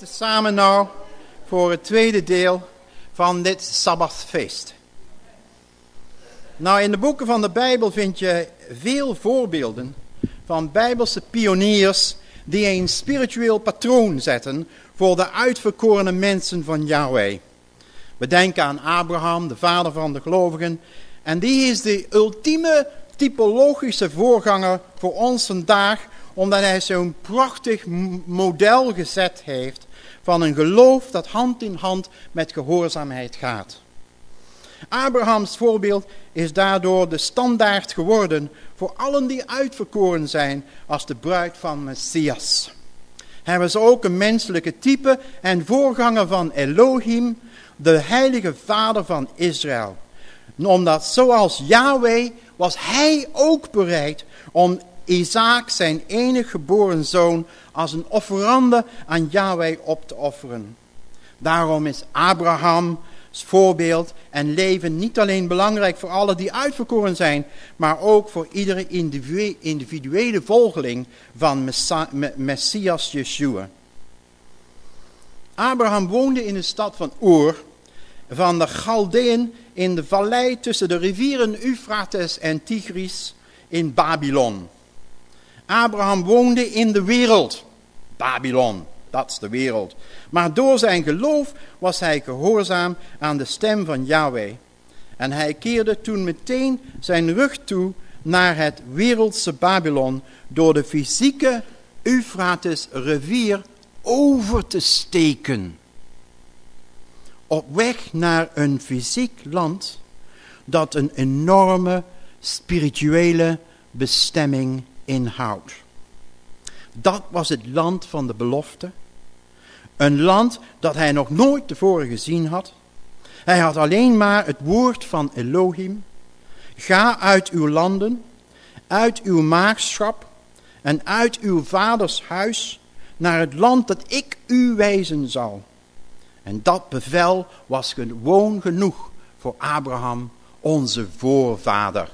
wij komen samen nou voor het tweede deel van dit Sabbathfeest. Nou, in de boeken van de Bijbel vind je veel voorbeelden van Bijbelse pioniers die een spiritueel patroon zetten voor de uitverkorene mensen van Yahweh. We denken aan Abraham, de vader van de gelovigen, en die is de ultieme typologische voorganger voor ons vandaag omdat hij zo'n prachtig model gezet heeft van een geloof dat hand in hand met gehoorzaamheid gaat. Abrahams voorbeeld is daardoor de standaard geworden voor allen die uitverkoren zijn als de bruid van Messias. Hij was ook een menselijke type en voorganger van Elohim, de heilige vader van Israël. Omdat zoals Yahweh was hij ook bereid om Isaac, zijn enige geboren zoon, als een offerande aan Yahweh op te offeren. Daarom is Abrahams voorbeeld en leven niet alleen belangrijk voor alle die uitverkoren zijn, maar ook voor iedere individuele volgeling van Messias Yeshua. Abraham woonde in de stad van Ur van de Galdeën in de vallei tussen de rivieren Euphrates en Tigris in Babylon. Abraham woonde in de wereld. Babylon, dat is de wereld. Maar door zijn geloof was hij gehoorzaam aan de stem van Yahweh. En hij keerde toen meteen zijn rug toe naar het wereldse Babylon door de fysieke Euphrates rivier over te steken. Op weg naar een fysiek land dat een enorme spirituele bestemming inhoudt. Dat was het land van de belofte. Een land dat hij nog nooit tevoren gezien had. Hij had alleen maar het woord van Elohim. Ga uit uw landen, uit uw maagschap en uit uw vaders huis naar het land dat ik u wijzen zal. En dat bevel was gewoon genoeg voor Abraham, onze voorvader.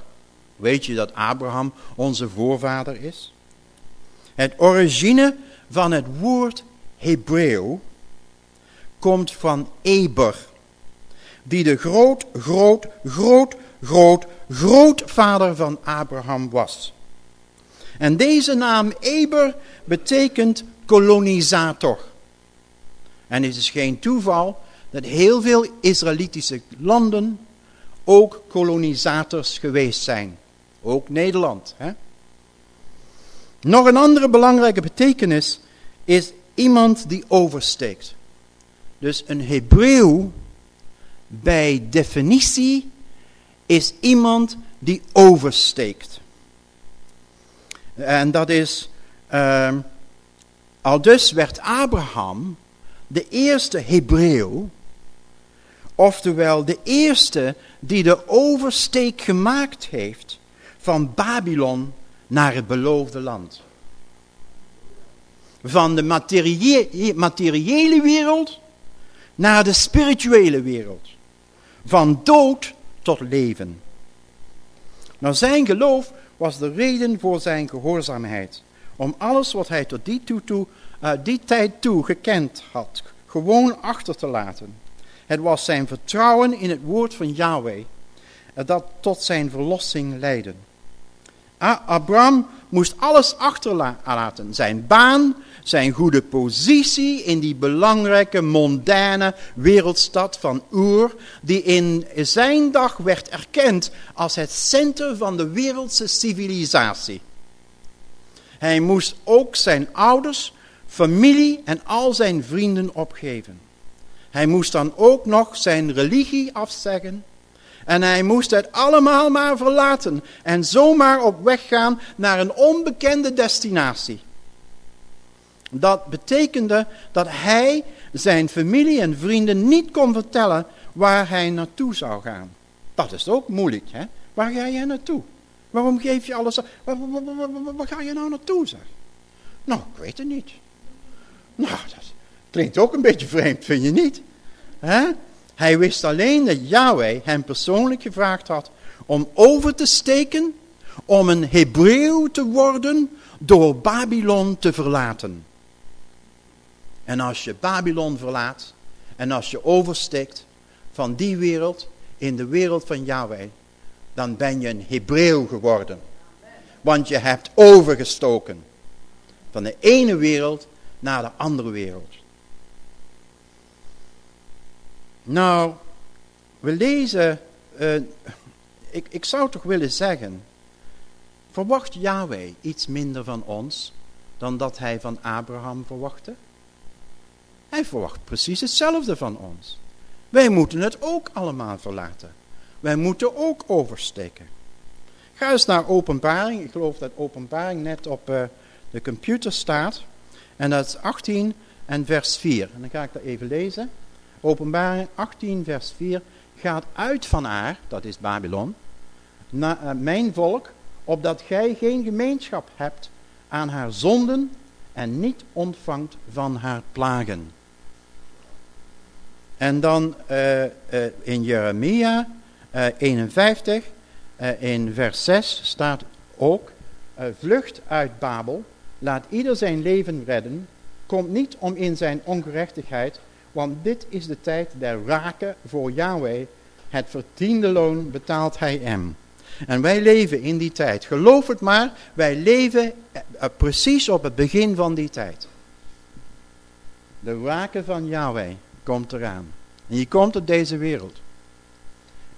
Weet je dat Abraham onze voorvader is? Het origine van het woord Hebreeuw komt van Eber, die de groot, groot, groot, groot, grootvader van Abraham was. En deze naam Eber betekent kolonisator. En het is geen toeval dat heel veel Israëlitische landen ook kolonisators geweest zijn. Ook Nederland. Hè? Nog een andere belangrijke betekenis is iemand die oversteekt. Dus een Hebreeuw bij definitie is iemand die oversteekt. En dat is, uh, al dus werd Abraham de eerste Hebreeuw, oftewel de eerste die de oversteek gemaakt heeft van Babylon naar het beloofde land. Van de materiële wereld naar de spirituele wereld. Van dood tot leven. Nou, zijn geloof was de reden voor zijn gehoorzaamheid. Om alles wat hij tot die, toe, uh, die tijd toe gekend had, gewoon achter te laten. Het was zijn vertrouwen in het woord van Yahweh dat tot zijn verlossing leidde. Abraham moest alles achterlaten. Zijn baan, zijn goede positie in die belangrijke, mondaine wereldstad van Ur, die in zijn dag werd erkend als het centrum van de wereldse civilisatie. Hij moest ook zijn ouders, familie en al zijn vrienden opgeven. Hij moest dan ook nog zijn religie afzeggen en hij moest het allemaal maar verlaten en zomaar op weg gaan naar een onbekende destinatie. Dat betekende dat hij zijn familie en vrienden niet kon vertellen waar hij naartoe zou gaan. Dat is ook moeilijk, hè? Waar ga je naartoe? Waarom geef je alles... Waar, waar, ga je nou naartoe, zeg? Nou, ik weet het niet. Nou, dat klinkt ook een beetje vreemd, vind je niet? Hè? Hij wist alleen dat Yahweh hem persoonlijk gevraagd had om over te steken, om een Hebreeuw te worden, door Babylon te verlaten. En als je Babylon verlaat en als je oversteekt van die wereld in de wereld van Yahweh, dan ben je een Hebreeuw geworden. Want je hebt overgestoken van de ene wereld naar de andere wereld. Nou, we lezen, uh, ik, ik zou toch willen zeggen, verwacht Yahweh iets minder van ons dan dat hij van Abraham verwachtte? Hij verwacht precies hetzelfde van ons. Wij moeten het ook allemaal verlaten. Wij moeten ook oversteken. Ga eens naar openbaring. Ik geloof dat openbaring net op uh, de computer staat. En dat is 18 en vers 4. En dan ga ik dat even lezen. Openbaring 18 vers 4 gaat uit van haar, dat is Babylon, naar uh, mijn volk, opdat gij geen gemeenschap hebt aan haar zonden en niet ontvangt van haar plagen. En dan uh, uh, in Jeremia 51, in vers 6 staat ook, vlucht uit Babel, laat ieder zijn leven redden, komt niet om in zijn ongerechtigheid, want dit is de tijd der raken voor Yahweh, het verdiende loon betaalt hij hem. En wij leven in die tijd. Geloof het maar, wij leven precies op het begin van die tijd. De raken van Yahweh komt eraan. En je komt op deze wereld.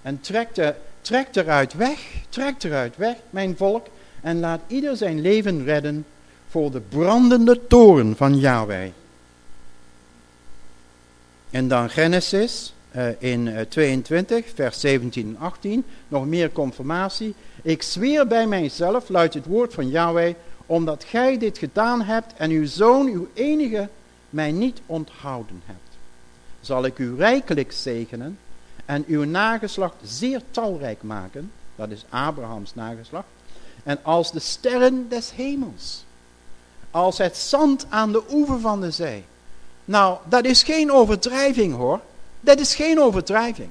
En trekt, er, trekt eruit weg, trekt eruit weg, mijn volk, en laat ieder zijn leven redden voor de brandende toren van Yahweh. En dan Genesis uh, in uh, 22, vers 17 en 18, nog meer confirmatie. Ik zweer bij mijzelf, luidt het woord van Yahweh, omdat gij dit gedaan hebt en uw zoon, uw enige, mij niet onthouden hebt. Zal ik u rijkelijk zegenen en uw nageslacht zeer talrijk maken, dat is Abrahams nageslacht, en als de sterren des hemels, als het zand aan de oever van de zee. Nou, dat is geen overdrijving hoor. Dat is geen overdrijving.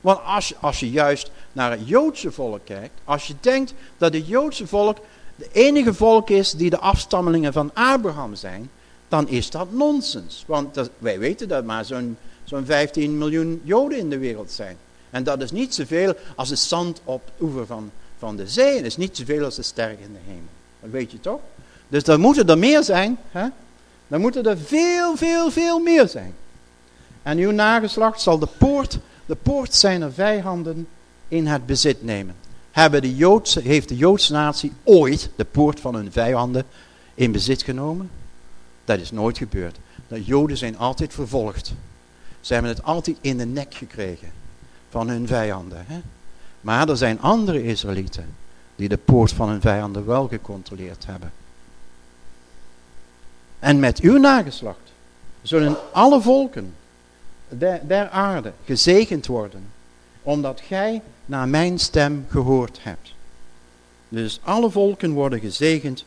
Want als als je juist naar het Joodse volk kijkt, als je denkt dat het Joodse volk de enige volk is die de afstammelingen van Abraham zijn, dan is dat nonsens. Want wij weten dat maar zo'n zo'n 15 miljoen Joden in de wereld zijn. En dat is niet zoveel als het zand op het oever van, van de zee. Dat is niet zoveel als de sterren in de hemel. Dat weet je toch? Dus dan moeten er meer zijn. Hè? Dan moeten er veel, veel, veel meer zijn. En uw nageslacht zal de poort, de poort zijner vijanden in het bezit nemen. Hebben de Joodse, heeft de Joodse natie ooit de poort van hun vijanden in bezit genomen? Dat is nooit gebeurd. De Joden zijn altijd vervolgd. Ze hebben het altijd in de nek gekregen van hun vijanden. Hè? Maar er zijn andere Israëlieten die de poort van hun vijanden wel gecontroleerd hebben. En met uw nageslacht zullen alle volken der, aarde gezegend worden, omdat gij naar mijn stem gehoord hebt. Dus alle volken worden gezegend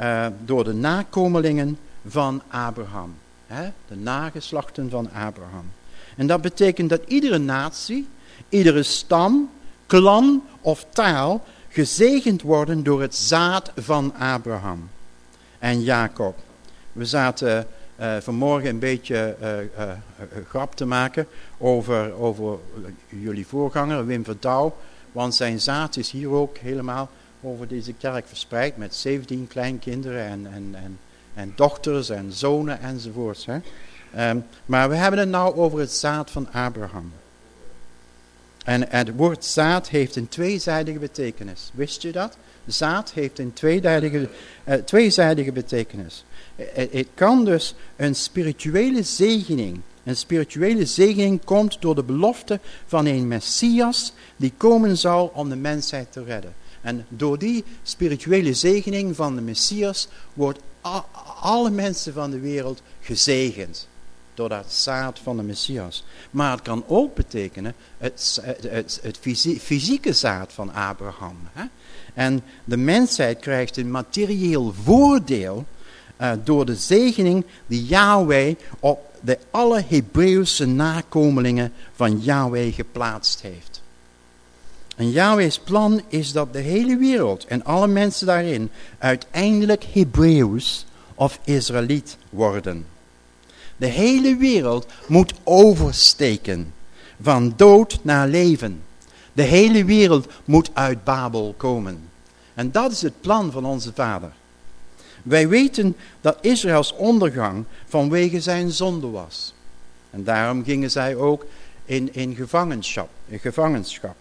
uh, door de nakomelingen van Abraham. Hè? De nageslachten van Abraham. En dat betekent dat iedere natie, iedere stam, klan of taal gezegend worden door het zaad van Abraham en Jacob. We zaten uh, vanmorgen een beetje uh, uh, grap te maken over, over jullie voorganger Wim Verdouw. Want zijn zaad is hier ook helemaal over deze kerk verspreid met 17 kleinkinderen en, en, en, en dochters en zonen enzovoorts. Hè. Um, maar we hebben het nou over het zaad van Abraham. En het woord zaad heeft een tweezijdige betekenis. Wist je dat? Zaad heeft een tweezijdige, tweezijdige betekenis. Het kan dus een spirituele zegening. Een spirituele zegening komt door de belofte van een Messias die komen zal om de mensheid te redden. En door die spirituele zegening van de Messias wordt alle mensen van de wereld gezegend. Door dat zaad van de Messias. Maar het kan ook betekenen het, het, het, fysieke zaad van Abraham. Hè? En de mensheid krijgt een materieel voordeel uh, door de zegening die Yahweh op de alle Hebreeuwse nakomelingen van Yahweh geplaatst heeft. En Yahweh's plan is dat de hele wereld en alle mensen daarin uiteindelijk Hebreeuws of Israëliet worden. De hele wereld moet oversteken. Van dood naar leven. De hele wereld moet uit Babel komen. En dat is het plan van onze vader. Wij weten dat Israëls ondergang vanwege zijn zonde was. En daarom gingen zij ook in, in, gevangenschap, in gevangenschap.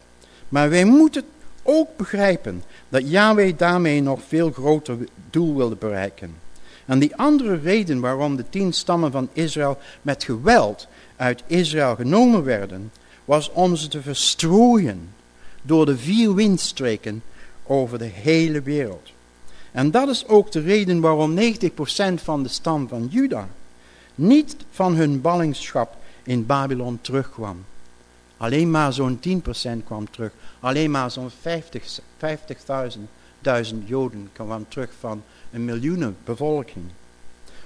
Maar wij moeten ook begrijpen dat Yahweh daarmee nog veel groter doel wilde bereiken. En die andere reden waarom de tien stammen van Israël met geweld uit Israël genomen werden, was om ze te verstrooien door de vier windstreken over de hele wereld. En dat is ook de reden waarom 90% van de stam van Juda niet van hun ballingschap in Babylon terugkwam. Alleen maar zo'n 10% kwam terug. Alleen maar zo'n 50.000 50 Joden kwam terug van een miljoenen bevolking.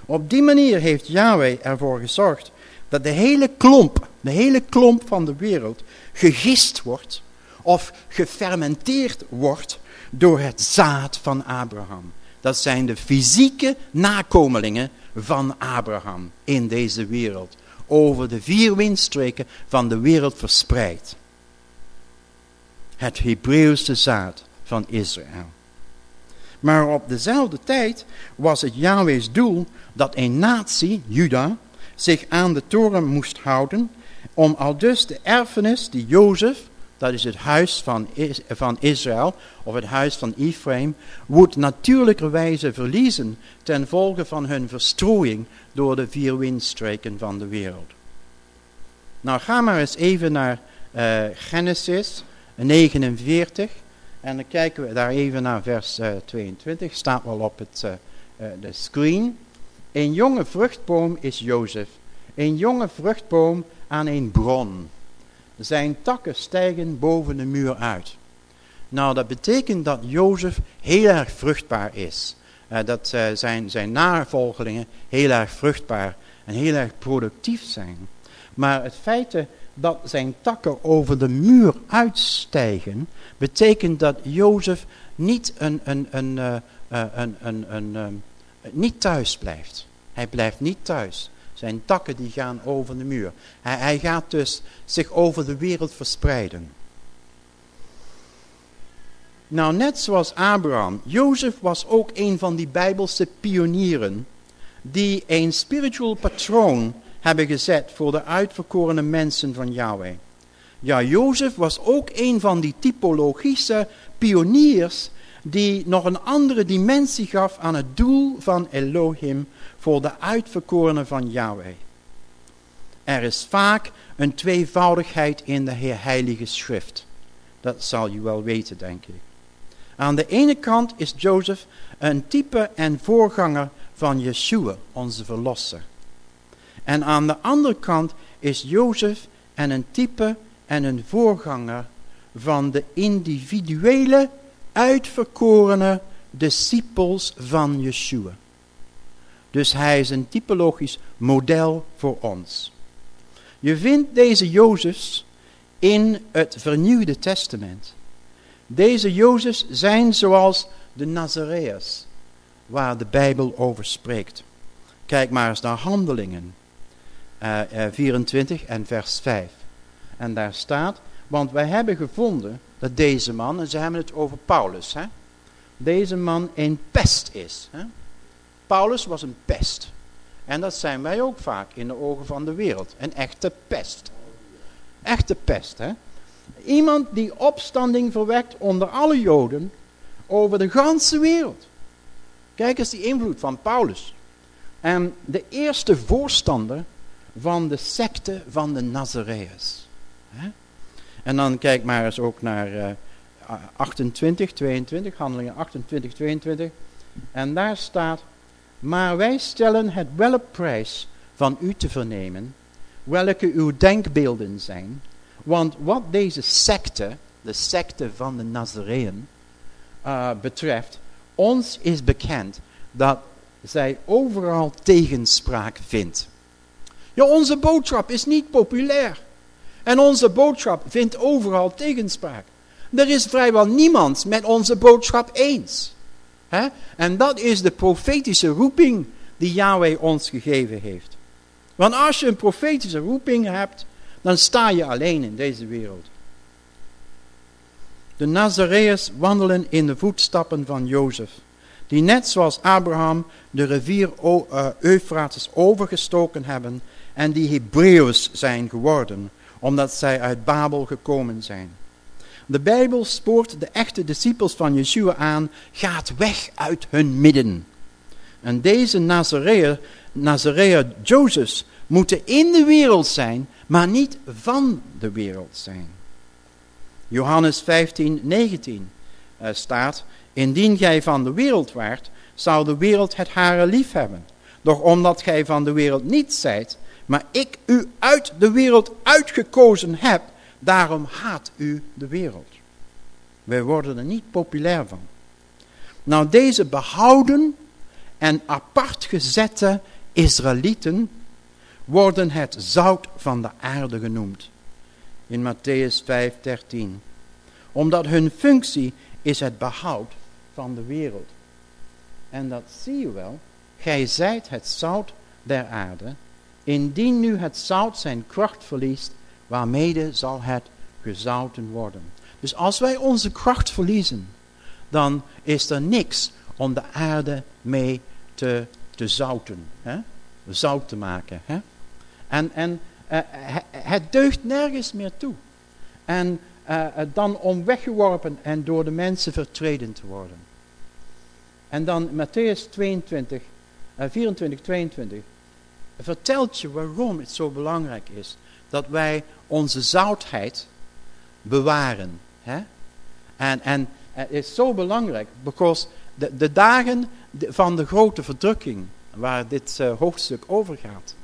Op die manier heeft Yahweh ervoor gezorgd dat de hele klomp, de hele klomp van de wereld gegist wordt of gefermenteerd wordt door het zaad van Abraham. Dat zijn de fysieke nakomelingen van Abraham in deze wereld. Over de vier windstreken van de wereld verspreid. Het Hebreeuwse zaad van Israël. Maar op dezelfde tijd was het Yahweh's doel dat een natie, Juda, zich aan de toren moest houden om al dus de erfenis die Jozef dat is het huis van, van Israël, of het huis van Ephraim, wordt natuurlijkerwijze verliezen ten volge van hun verstrooiing door de vier windstreken van de wereld. Nou, ga maar eens even naar uh, Genesis 49 en dan kijken we daar even naar vers uh, 22, staat wel op het, uh, de screen. Een jonge vruchtboom is Jozef, een jonge vruchtboom aan een bron. Zijn takken stijgen boven de muur uit. Nou, dat betekent dat Jozef heel erg vruchtbaar is. Uh, dat uh, zijn, zijn navolgelingen heel erg vruchtbaar en heel erg productief zijn. Maar het feit dat zijn takken over de muur uitstijgen, betekent dat Jozef niet, een, een, een, uh, een, een, een, niet thuis blijft. Hij blijft niet thuis. Zijn takken die gaan over de muur. Hij, hij gaat dus zich over de wereld verspreiden. Nou, net zoals Abraham, Jozef was ook een van die bijbelse pionieren die een spiritual patroon hebben gezet voor de uitverkorene mensen van Yahweh. Ja, Jozef was ook een van die typologische pioniers die nog een andere dimensie gaf aan het doel van Elohim voor de uitverkorenen van Yahweh. Er is vaak een tweevoudigheid in de Heilige Schrift. Dat zal je wel weten, denk ik. Aan de ene kant is Jozef een type en voorganger van Yeshua, onze verlosser. En aan de andere kant is Jozef en een type en een voorganger van de individuele, uitverkorene discipels van Yeshua. Dus hij is een typologisch model voor ons. Je vindt deze Jozefs in het vernieuwde testament. Deze Jozefs zijn zoals de Nazareërs, waar de Bijbel over spreekt. Kijk maar eens naar Handelingen uh, uh, 24 en vers 5. En daar staat, want wij hebben gevonden dat deze man, en ze hebben het over Paulus, hè, deze man een pest is. Hè? Paulus was een pest. En dat zijn wij ook vaak in de ogen van de wereld. Een echte pest. Echte pest, hè. Iemand die opstanding verwekt onder alle Joden over de ganse wereld. Kijk eens die invloed van Paulus. En de eerste voorstander van de secte van de Nazareërs. En dan kijk maar eens ook naar uh, 28, 22, handelingen 28, 22. En daar staat, maar wij stellen het wel op prijs van u te vernemen, welke uw denkbeelden zijn. Want wat deze secte, de secte van de Nazareën, uh, betreft, ons is bekend dat zij overal tegenspraak vindt. Ja, onze boodschap is niet populair. En onze boodschap vindt overal tegenspraak. Er is vrijwel niemand met onze boodschap eens. En dat is de profetische roeping die Yahweh ons gegeven heeft. Want als je een profetische roeping hebt, dan sta je alleen in deze wereld. De Nazareërs wandelen in de voetstappen van Jozef, die net zoals Abraham de rivier eh, Eufrates overgestoken hebben en die Hebreeuws zijn geworden, omdat zij uit Babel gekomen zijn. De Bijbel spoort de echte discipels van Yeshua aan, gaat weg uit hun midden. En deze Nazareër, Nazareër Jozefs moeten in de wereld zijn, maar niet van de wereld zijn. Johannes 15, 19 uh, staat, indien gij van de wereld waart, zou de wereld het hare lief hebben. Doch omdat gij van de wereld niet zijt, maar ik u uit de wereld uitgekozen heb, daarom haat u de wereld. Wij worden er niet populair van. Nou, deze behouden en apart gezette Israëlieten worden het zout van de aarde genoemd. In Matthäus 5:13. Omdat hun functie is het behoud van de wereld. En dat zie je wel. Gij zijt het zout der aarde. Indien nu het zout zijn kracht verliest, waarmede zal het gezouten worden. Dus als wij onze kracht verliezen, dan is er niks om de aarde mee te, te zouten. Hè? Zout te maken. Hè? En, en uh, het deugt nergens meer toe. En uh, dan om weggeworpen en door de mensen vertreden te worden. En dan Matthäus 22, uh, 24, 22 vertelt je waarom het zo belangrijk is dat wij onze zoutheid bewaren. Hè? En, en het is zo belangrijk, because de, de dagen van de grote verdrukking, waar dit uh, hoofdstuk over gaat,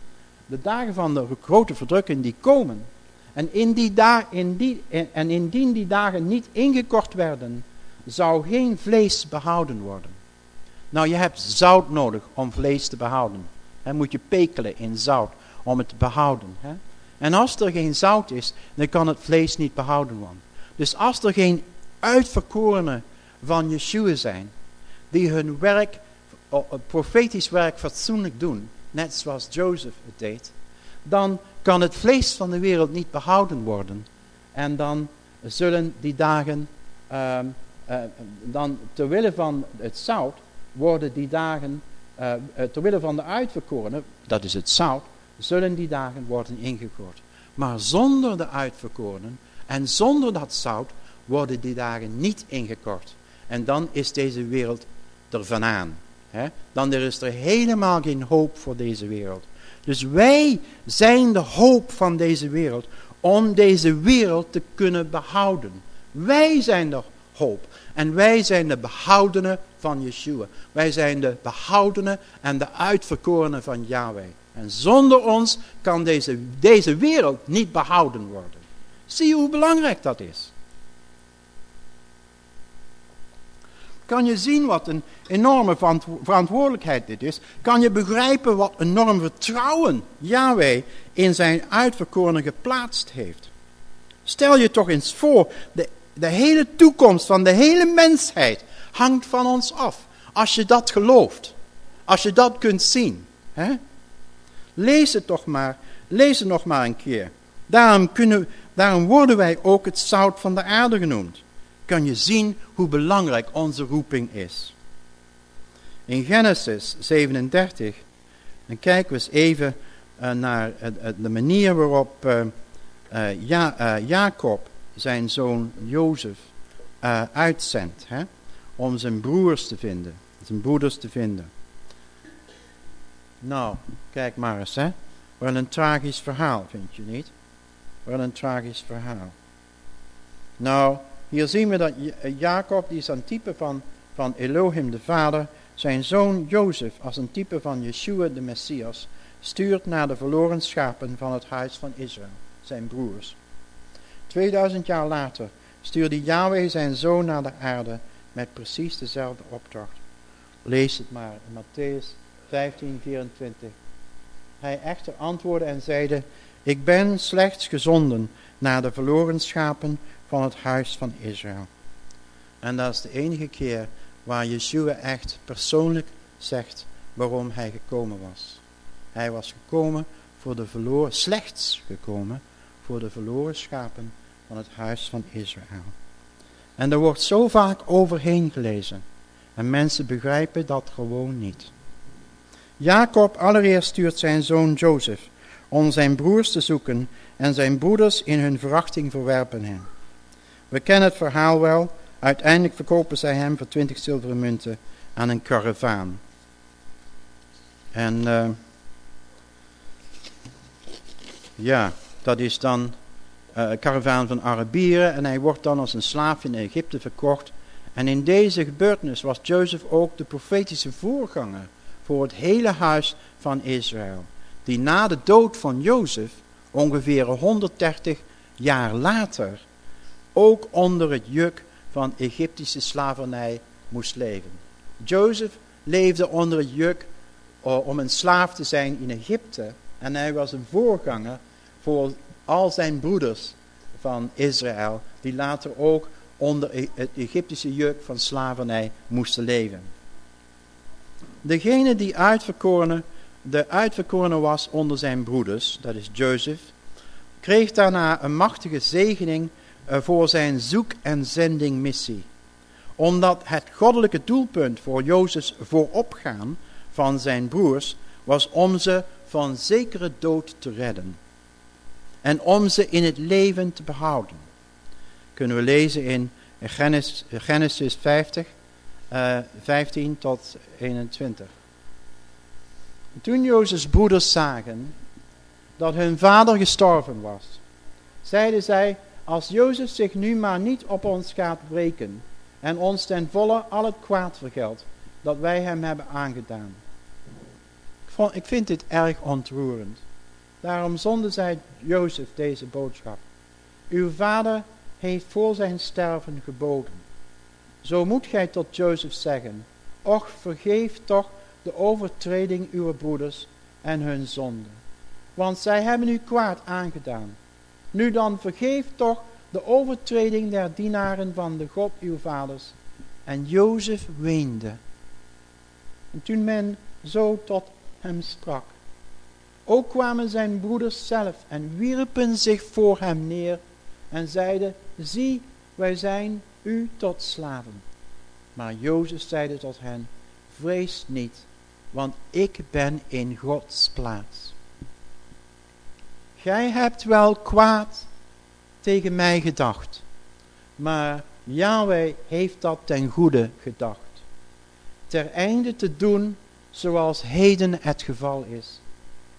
de dagen van de grote verdrukking die komen, en, in die da in die, en indien die dagen niet ingekort werden, zou geen vlees behouden worden. Nou, je hebt zout nodig om vlees te behouden. Dan moet je pekelen in zout om het te behouden. En als er geen zout is, dan kan het vlees niet behouden worden. Dus als er geen uitverkorenen van Yeshua zijn, die hun werk, profetisch werk fatsoenlijk doen, net zoals Jozef het deed, dan kan het vlees van de wereld niet behouden worden. En dan zullen die dagen, uh, uh, dan terwille van het zout, worden die dagen, uh, terwille van de uitverkorenen, dat is het zout, zullen die dagen worden ingekort. Maar zonder de uitverkorenen en zonder dat zout worden die dagen niet ingekort. En dan is deze wereld er vanaan. Hè? Dan is er helemaal geen hoop voor deze wereld. Dus wij zijn de hoop van deze wereld om deze wereld te kunnen behouden. Wij zijn de hoop. En wij zijn de behoudenen van Yeshua. Wij zijn de behoudenen en de uitverkorenen van Yahweh. En zonder ons kan deze, deze wereld niet behouden worden. Zie je hoe belangrijk dat is? Kan je zien wat een enorme verantwoordelijkheid dit is? Kan je begrijpen wat enorm vertrouwen Yahweh in zijn uitverkorenen geplaatst heeft? Stel je toch eens voor, de, de hele toekomst van de hele mensheid hangt van ons af. Als je dat gelooft. Als je dat kunt zien. Hè? Lees het toch maar. Lees het nog maar een keer. Daarom, kunnen, daarom worden wij ook het zout van de aarde genoemd. Kan je zien hoe belangrijk onze roeping is. In Genesis 37, dan kijken we eens even uh, naar de manier waarop uh, ja, Jacob zijn zoon Jozef uitzendt. Hè, om zijn broers te vinden, zijn broeders te vinden. Nou, kijk maar eens, hè. Wel een tragisch verhaal, vind je niet? Wel een tragisch verhaal. Nou, hier zien we dat Jacob, die is een type van, van Elohim de Vader, zijn zoon Jozef als een type van Yeshua de Messias, stuurt naar de verloren schapen van het huis van Israël, zijn broers. 2000 jaar later stuurde Yahweh zijn zoon naar de aarde met precies dezelfde opdracht. Lees het maar in Matthäus 15, 24. Hij echter antwoordde en zeide, ik ben slechts gezonden naar de verloren schapen van het huis van Israël. En dat is de enige keer waar Yeshua echt persoonlijk zegt waarom hij gekomen was. Hij was gekomen voor de verloren, slechts gekomen voor de verloren schapen van het huis van Israël. En er wordt zo vaak overheen gelezen. En mensen begrijpen dat gewoon niet. Jacob allereerst stuurt zijn zoon Jozef om zijn broers te zoeken en zijn broeders in hun verachting verwerpen hem. We kennen het verhaal wel. Uiteindelijk verkopen zij hem voor twintig zilveren munten aan een karavaan. En uh, ja, dat is dan uh, karavaan van Arabieren en hij wordt dan als een slaaf in Egypte verkocht. En in deze gebeurtenis was Jozef ook de profetische voorganger voor het hele huis van Israël. Die na de dood van Jozef, ongeveer 130 jaar later, ook onder het juk van Egyptische slavernij moest leven. Jozef leefde onder het juk uh, om een slaaf te zijn in Egypte. En hij was een voorganger voor al zijn broeders van Israël, die later ook onder e- het Egyptische juk van slavernij moesten leven. Degene die uitverkorene, de uitverkorene was onder zijn broeders, dat is Jozef, kreeg daarna een machtige zegening eh, voor zijn zoek- en zendingmissie. Omdat het goddelijke doelpunt voor Jozefs vooropgaan van zijn broers was om ze van zekere dood te redden. En om ze in het leven te behouden. Kunnen we lezen in Genesis, Genesis 50, uh, 15 tot 21. Toen Jozefs broeders zagen dat hun vader gestorven was, zeiden zij, als Jozef zich nu maar niet op ons gaat breken en ons ten volle al het kwaad vergeldt dat wij hem hebben aangedaan. Ik, vond, ik vind dit erg ontroerend. Daarom zonde zij Jozef deze boodschap. Uw vader heeft voor zijn sterven geboden. Zo moet gij tot Jozef zeggen, och vergeef toch de overtreding uw broeders en hun zonde. Want zij hebben u kwaad aangedaan. Nu dan vergeef toch de overtreding der dienaren van de God uw vaders. En Jozef weende. En toen men zo tot hem sprak. Ook kwamen zijn broeders zelf en wierpen zich voor hem neer en zeiden, zie, wij zijn u tot slaven. Maar Jozef zeide tot hen, vrees niet, want ik ben in Gods plaats. Gij hebt wel kwaad tegen mij gedacht, maar Yahweh heeft dat ten goede gedacht, ter einde te doen zoals heden het geval is,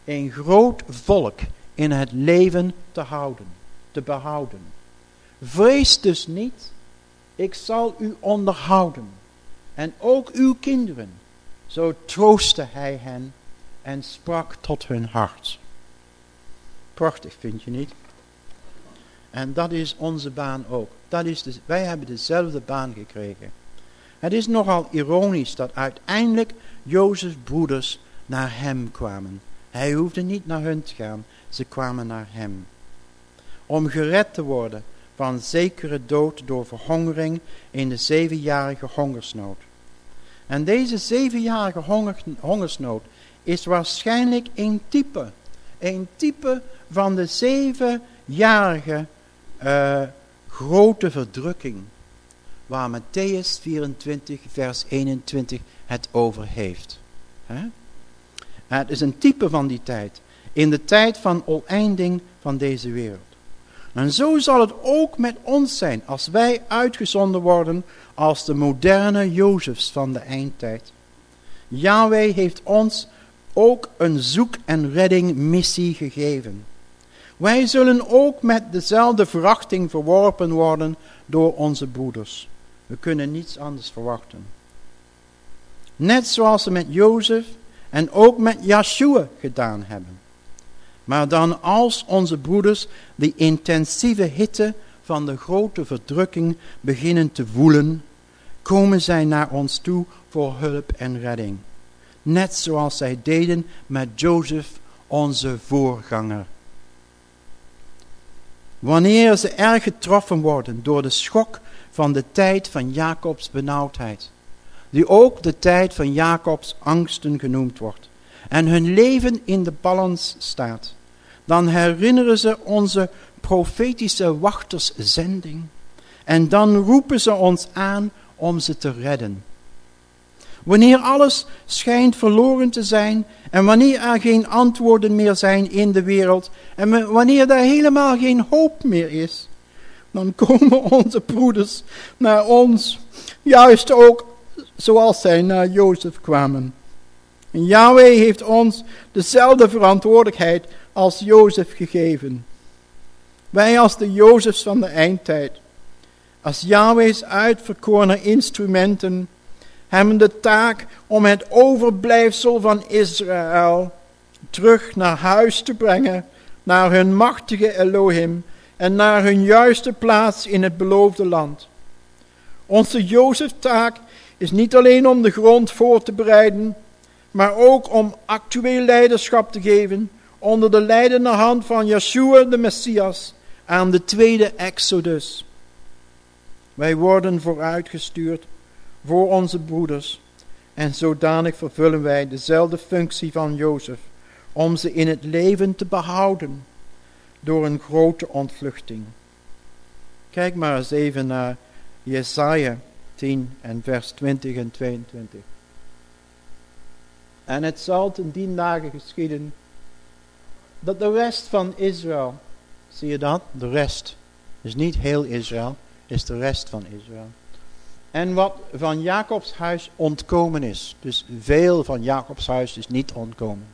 een groot volk in het leven te houden, te behouden. Vrees dus niet, ik zal u onderhouden, en ook uw kinderen. Zo troostte hij hen en sprak tot hun hart. Prachtig, vind je niet? En dat is onze baan ook. Dat is dus, wij hebben dezelfde baan gekregen. Het is nogal ironisch dat uiteindelijk Jozefs broeders naar hem kwamen. Hij hoefde niet naar hun te gaan, ze kwamen naar hem. Om gered te worden van zekere dood door verhongering in de zevenjarige hongersnood. En deze zevenjarige honger, hongersnood is waarschijnlijk een type, een type van de zevenjarige uh, grote verdrukking waar Matthäus 24 vers 21 het over heeft. Het is een type van die tijd, in de tijd van oneinding van deze wereld. En zo zal het ook met ons zijn als wij uitgezonden worden als de moderne Jozefs van de eindtijd. Yahweh heeft ons ook een zoek- en reddingmissie gegeven. Wij zullen ook met dezelfde verachting verworpen worden door onze broeders. We kunnen niets anders verwachten. Net zoals ze met Jozef en ook met Yeshua gedaan hebben. Maar dan als onze broeders de intensieve hitte van de grote verdrukking beginnen te voelen, komen zij naar ons toe voor hulp en redding. Net zoals zij deden met Jozef, onze voorganger. Wanneer ze erg getroffen worden door de schok van de tijd van Jacobs benauwdheid, die ook de tijd van Jacobs angsten genoemd wordt, en hun leven in de balans staat, dan herinneren ze onze profetische wachterszending. En dan roepen ze ons aan om ze te redden. Wanneer alles schijnt verloren te zijn en wanneer er geen antwoorden meer zijn in de wereld en wanneer er helemaal geen hoop meer is, dan komen onze broeders naar ons, juist ook zoals zij naar Jozef kwamen. En Yahweh heeft ons dezelfde verantwoordelijkheid als Jozef gegeven. Wij als de Jozefs van de eindtijd, als Yahweh's uitverkorene instrumenten, hebben de taak om het overblijfsel van Israël terug naar huis te brengen, naar hun machtige Elohim en naar hun juiste plaats in het beloofde land. Onze Jozef-taak is niet alleen om de grond voor te bereiden, maar ook om actueel leiderschap te geven onder de leidende hand van Yeshua de Messias aan de tweede Exodus. Wij worden vooruitgestuurd voor onze broeders en zodanig vervullen wij dezelfde functie van Jozef om ze in het leven te behouden door een grote ontvluchting. Kijk maar eens even naar Jesaja 10 en vers 20 en 22. En het zal ten dien dagen geschieden dat de rest van Israël, zie je dat? De rest, is niet heel Israël, is de rest van Israël. En wat van Jacobs huis ontkomen is, dus veel van Jacobs huis is niet ontkomen.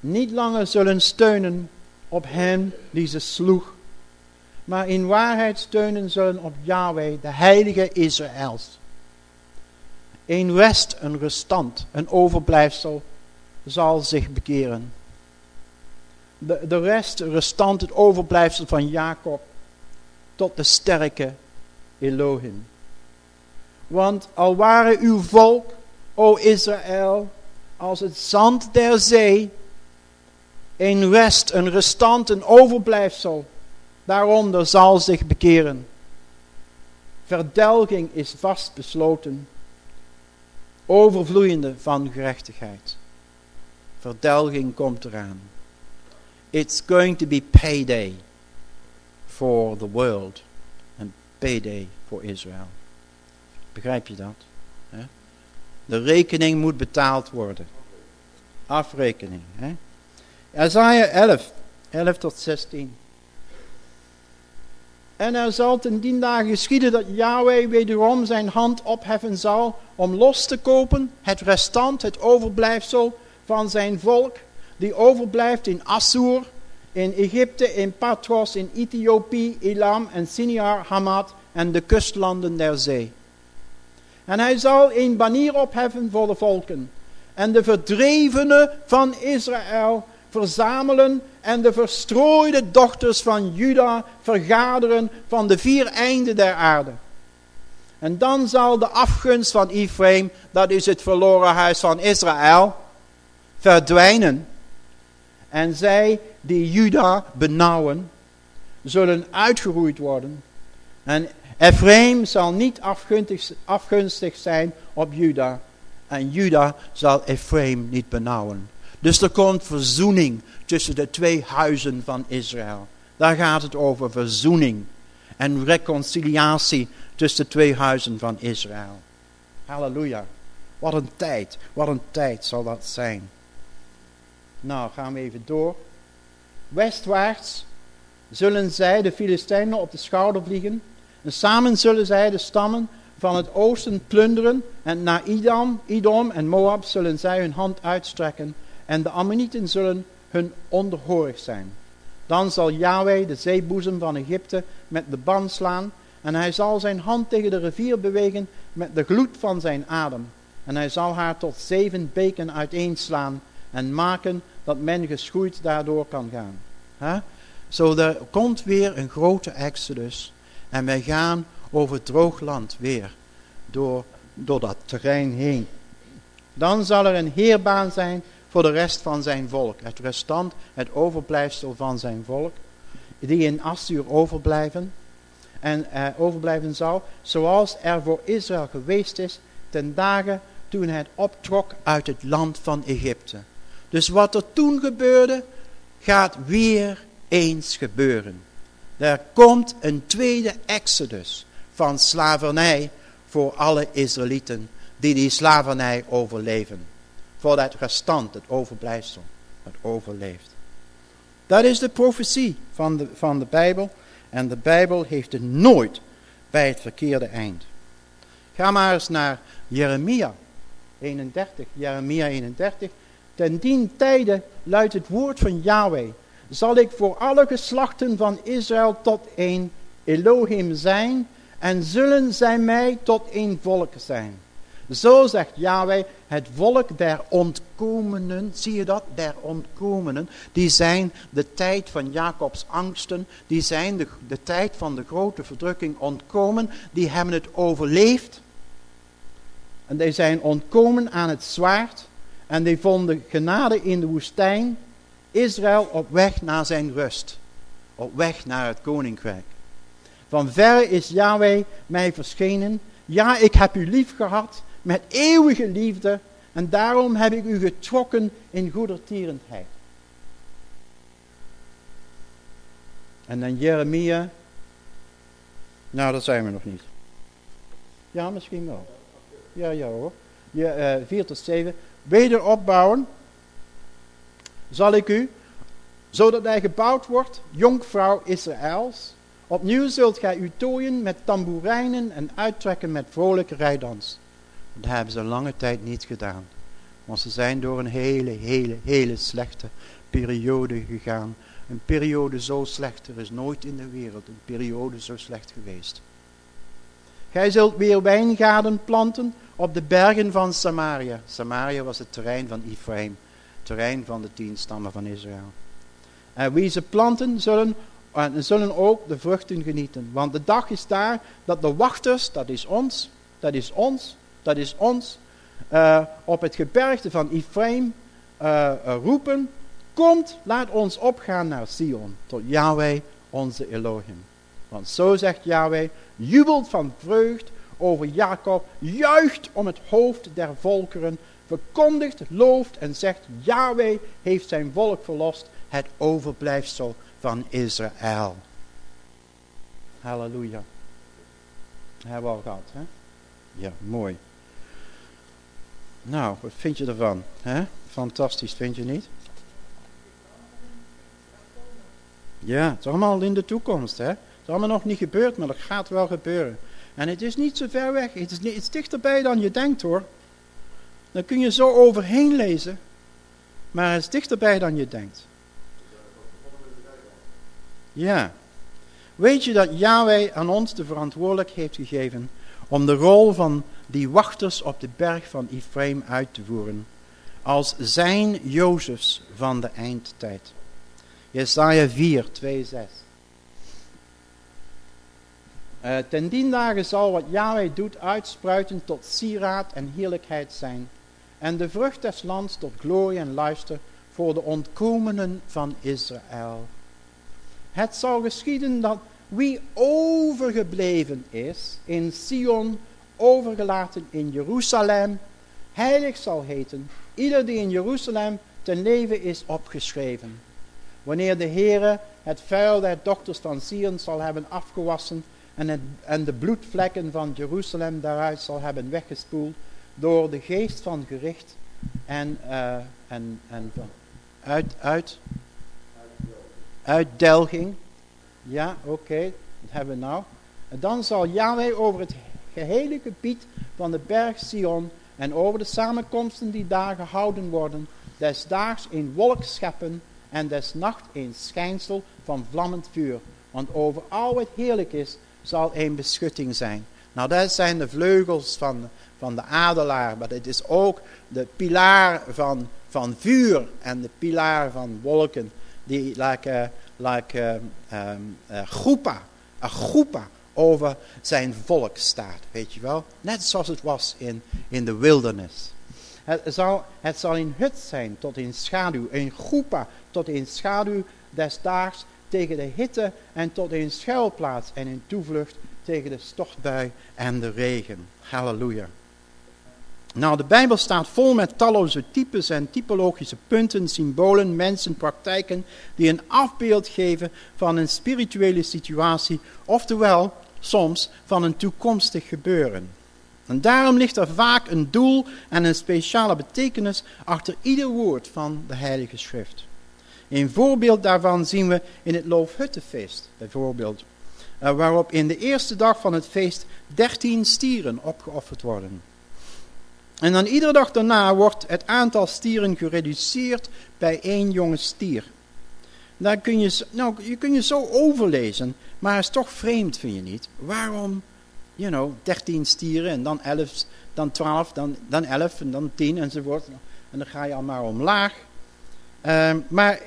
Niet langer zullen steunen op hen die ze sloeg, maar in waarheid steunen zullen op Yahweh, de heilige Israëls. Een rest, een restant, een overblijfsel zal zich bekeren. De, de rest, restant, het overblijfsel van Jacob, tot de sterke Elohim. Want al waren uw volk, o Israël, als het zand der zee, een rest, een restant, een overblijfsel, daaronder zal zich bekeren. Verdelging is vastbesloten, overvloeiende van gerechtigheid. Verdelging komt eraan. It's going to be payday for the world and payday for Israel. Begrijp je dat? De rekening moet betaald worden. Afrekening. Hè? Isaiah 11, 11 tot 16. En er zal ten dien dagen geschieden dat Yahweh wederom zijn hand opheffen zal om los te kopen het restant, het overblijfsel van zijn volk, die overblijft in Assur, in Egypte, in Patros, in Ethiopië, Elam en Siniar, Hamad en de kustlanden der zee. En hij zal een banier opheffen voor de volken. En de verdrevenen van Israël verzamelen en de verstrooide dochters van Juda vergaderen van de vier einden der aarde. En dan zal de afgunst van Ephraim, dat is het verloren huis van Israël, verdwijnen. En zij die Juda benauwen, zullen uitgeroeid worden. En Ephraim zal niet afgunstig, zijn op Juda. En Juda zal Ephraim niet benauwen. Dus er komt verzoening tussen de twee huizen van Israël. Daar gaat het over verzoening en reconciliatie tussen de twee huizen van Israël. Halleluja. Wat een tijd, wat een tijd zal dat zijn. Nou, gaan we even door. Westwaarts zullen zij, de Filistijnen, op de schouder vliegen. En samen zullen zij de stammen van het oosten plunderen. En naar Idam, Idom en Moab zullen zij hun hand uitstrekken. En de Ammonieten zullen hun onderhorig zijn. Dan zal Yahweh de zeeboezem van Egypte met de ban slaan. En hij zal zijn hand tegen de rivier bewegen met de gloed van zijn adem. En hij zal haar tot zeven beken uiteenslaan en maken dat men geschoeid daardoor kan gaan. Zo er komt weer een grote exodus. En wij gaan over droog land weer. Door, door dat terrein heen. Dan zal er een heerbaan zijn voor de rest van zijn volk. Het restant, het overblijfsel van zijn volk. Die in Assur overblijven. En eh, overblijven zal. Zoals er voor Israël geweest is ten dagen toen het optrok uit het land van Egypte. Dus wat er toen gebeurde, gaat weer eens gebeuren. Er komt een tweede exodus van slavernij voor alle Israëlieten die die slavernij overleven. Voor dat restant, het overblijfsel, het overleeft. Dat is de profetie van de, van de Bijbel. En de Bijbel heeft het nooit bij het verkeerde eind. Ga maar eens naar Jeremia 31. Jeremia 31. Ten dien tijde luidt het woord van Yahweh. Zal ik voor alle geslachten van Israël tot een Elohim zijn en zullen zij mij tot een volk zijn. Zo zegt Yahweh, het volk der ontkomenen, zie je dat? Der ontkomenen, die zijn de tijd van Jacobs angsten, die zijn de, de tijd van de grote verdrukking ontkomen, die hebben het overleefd. En die zijn ontkomen aan het zwaard en die vonden genade in de woestijn, Israël op weg naar zijn rust, op weg naar het koninkrijk. Van verre is Yahweh mij verschenen. Ja, ik heb u lief gehad met eeuwige liefde. En daarom heb ik u getrokken in goedertierendheid. En dan Jeremia. Nou, dat zijn we nog niet. Ja, misschien wel. Ja, ja hoor. Ja, uh, 4 tot 7. Wederopbouwen zal ik u, zodat hij gebouwd wordt, jonkvrouw Israëls. Opnieuw zult gij u tooien met tamboerijnen en uittrekken met vrolijke rijdans. Dat hebben ze lange tijd niet gedaan. Want ze zijn door een hele, hele, hele slechte periode gegaan. Een periode zo slecht, er is nooit in de wereld een periode zo slecht geweest. Gij zult weer wijngaarden planten op de bergen van Samaria. Samaria was het terrein van Ephraim, terrein van de tien stammen van Israël. En wie ze planten, zullen, en zullen ook de vruchten genieten. Want de dag is daar dat de wachters, dat is ons, dat is ons, dat is ons, uh, op het gebergte van Ephraim uh, uh, roepen, komt, laat ons opgaan naar Sion, tot Yahweh onze Elohim. Want zo zegt Yahweh, jubelt van vreugd over Jacob, juicht om het hoofd der volkeren, verkondigt, looft en zegt, Yahweh heeft zijn volk verlost, het overblijfsel van Israël. Halleluja. Hebben we al gehad, hè? Ja, mooi. Nou, wat vind je ervan? Hè? Fantastisch, vind je niet? Ja, het is allemaal in de toekomst. Hè? Het is allemaal nog niet gebeurd, maar dat gaat wel gebeuren. En het is niet zo ver weg. Het is, niet, het is dichterbij dan je denkt hoor. Dan kun je zo overheen lezen. Maar het is dichterbij dan je denkt. Ja. Weet je dat Yahweh aan ons de verantwoordelijkheid heeft gegeven om de rol van die wachters op de berg van Ephraim uit te voeren, als zijn Jozefs van de eindtijd. Jesaja 4, 2, 6. Uh, ten dien dagen zal wat Yahweh doet uitspruiten tot sieraad en heerlijkheid zijn. En de vrucht des lands tot glorie en luister voor de ontkomenen van Israël. Het zal geschieden dat wie overgebleven is in Sion, overgelaten in Jeruzalem, heilig zal heten. Ieder die in Jeruzalem ten leven is opgeschreven. Wanneer de Heere het vuil der dochters van Sion zal hebben afgewassen en, en de bloedvlekken van Jeruzalem daaruit zal hebben weggespoeld door de geest van gericht en, uh, en, en uit, uit, uitdelging. Ja, oké, okay, dat hebben we nou. En dan zal Yahweh over het gehele gebied van de berg Sion en over de samenkomsten die daar gehouden worden, des daags een wolk scheppen en des nacht een schijnsel van vlammend vuur. Want over al wat heerlijk is, zal een beschutting zijn. Nou, dat zijn de vleugels van, van de adelaar, maar het is ook de pilaar van, van vuur en de pilaar van wolken, die like, uh, like uh, groepa over zijn volk staat, weet je wel. Net zoals het was in, in de wildernis. Het zal, het zal een hut zijn tot in schaduw, een groepa tot in schaduw des daags tegen de hitte en tot een schuilplaats en een toevlucht tegen de stortbui en de regen. Halleluja. Nou, de Bijbel staat vol met talloze types en typologische punten, symbolen, mensen, praktijken die een afbeeld geven van een spirituele situatie, oftewel soms van een toekomstig gebeuren. En daarom ligt er vaak een doel en een speciale betekenis achter ieder woord van de Heilige Schrift. Een voorbeeld daarvan zien we in het Loofhuttenfeest, bijvoorbeeld, eh, waarop in de eerste dag van het feest dertien stieren opgeofferd worden. En dan iedere dag daarna wordt het aantal stieren gereduceerd bij één jonge stier. Daar kun je, nou, je kun je zo overlezen, maar het is toch vreemd, vind je niet? Waarom, you know, 13 stieren en dan 11, dan 12, dan, dan 11 en dan 10 enzovoort. En dan ga je al maar omlaag. Um, maar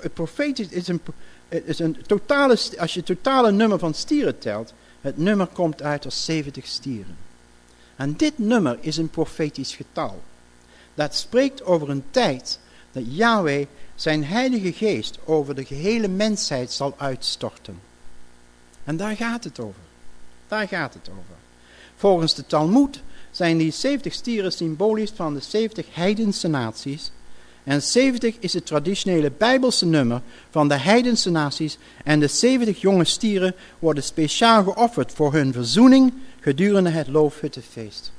het profetisch is een, is een totale, als je het totale nummer van stieren telt, het nummer komt uit als 70 stieren. En dit nummer is een profetisch getal. Dat spreekt over een tijd dat Yahweh zijn heilige geest over de gehele mensheid zal uitstorten. En daar gaat het over. Daar gaat het over. Volgens de Talmud zijn die 70 stieren symbolisch van de 70 heidense naties. En 70 is het traditionele bijbelse nummer van de heidense naties. En de 70 jonge stieren worden speciaal geofferd voor hun verzoening gedurende het Loofhuttenfeest.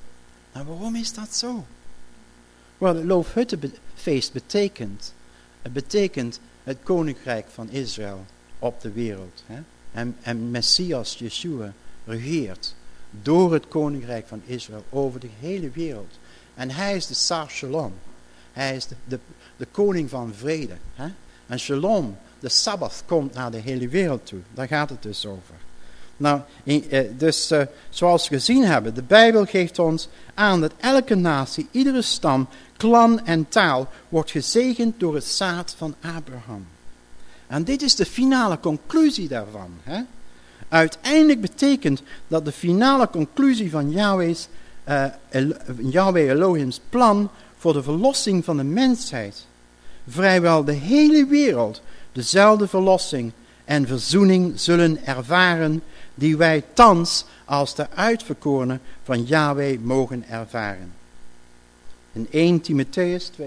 Nou, waarom is dat zo? Wel, het Loofhuttenfeest betekent, het betekent het koninkrijk van Israël op de wereld. Hè? En, en Messias, Yeshua, regeert door het koninkrijk van Israël over de hele wereld. En hij is de Sar Shalom. Hij is de, de, koning van vrede. Hè? En Shalom, de Sabbath, komt naar de hele wereld toe. Daar gaat het dus over. Nou, eh, dus uh, zoals we gezien hebben, de Bijbel geeft ons aan dat elke natie, iedere stam, klan en taal wordt gezegend door het zaad van Abraham. En dit is de finale conclusie daarvan. Hè? Uiteindelijk betekent dat de finale conclusie van Yahweh's, uh, Yahweh Elohim's plan voor de verlossing van de mensheid vrijwel de hele wereld dezelfde verlossing en verzoening zullen ervaren die wij thans als de uitverkorenen van Yahweh mogen ervaren. In 1 Timotheus 2,4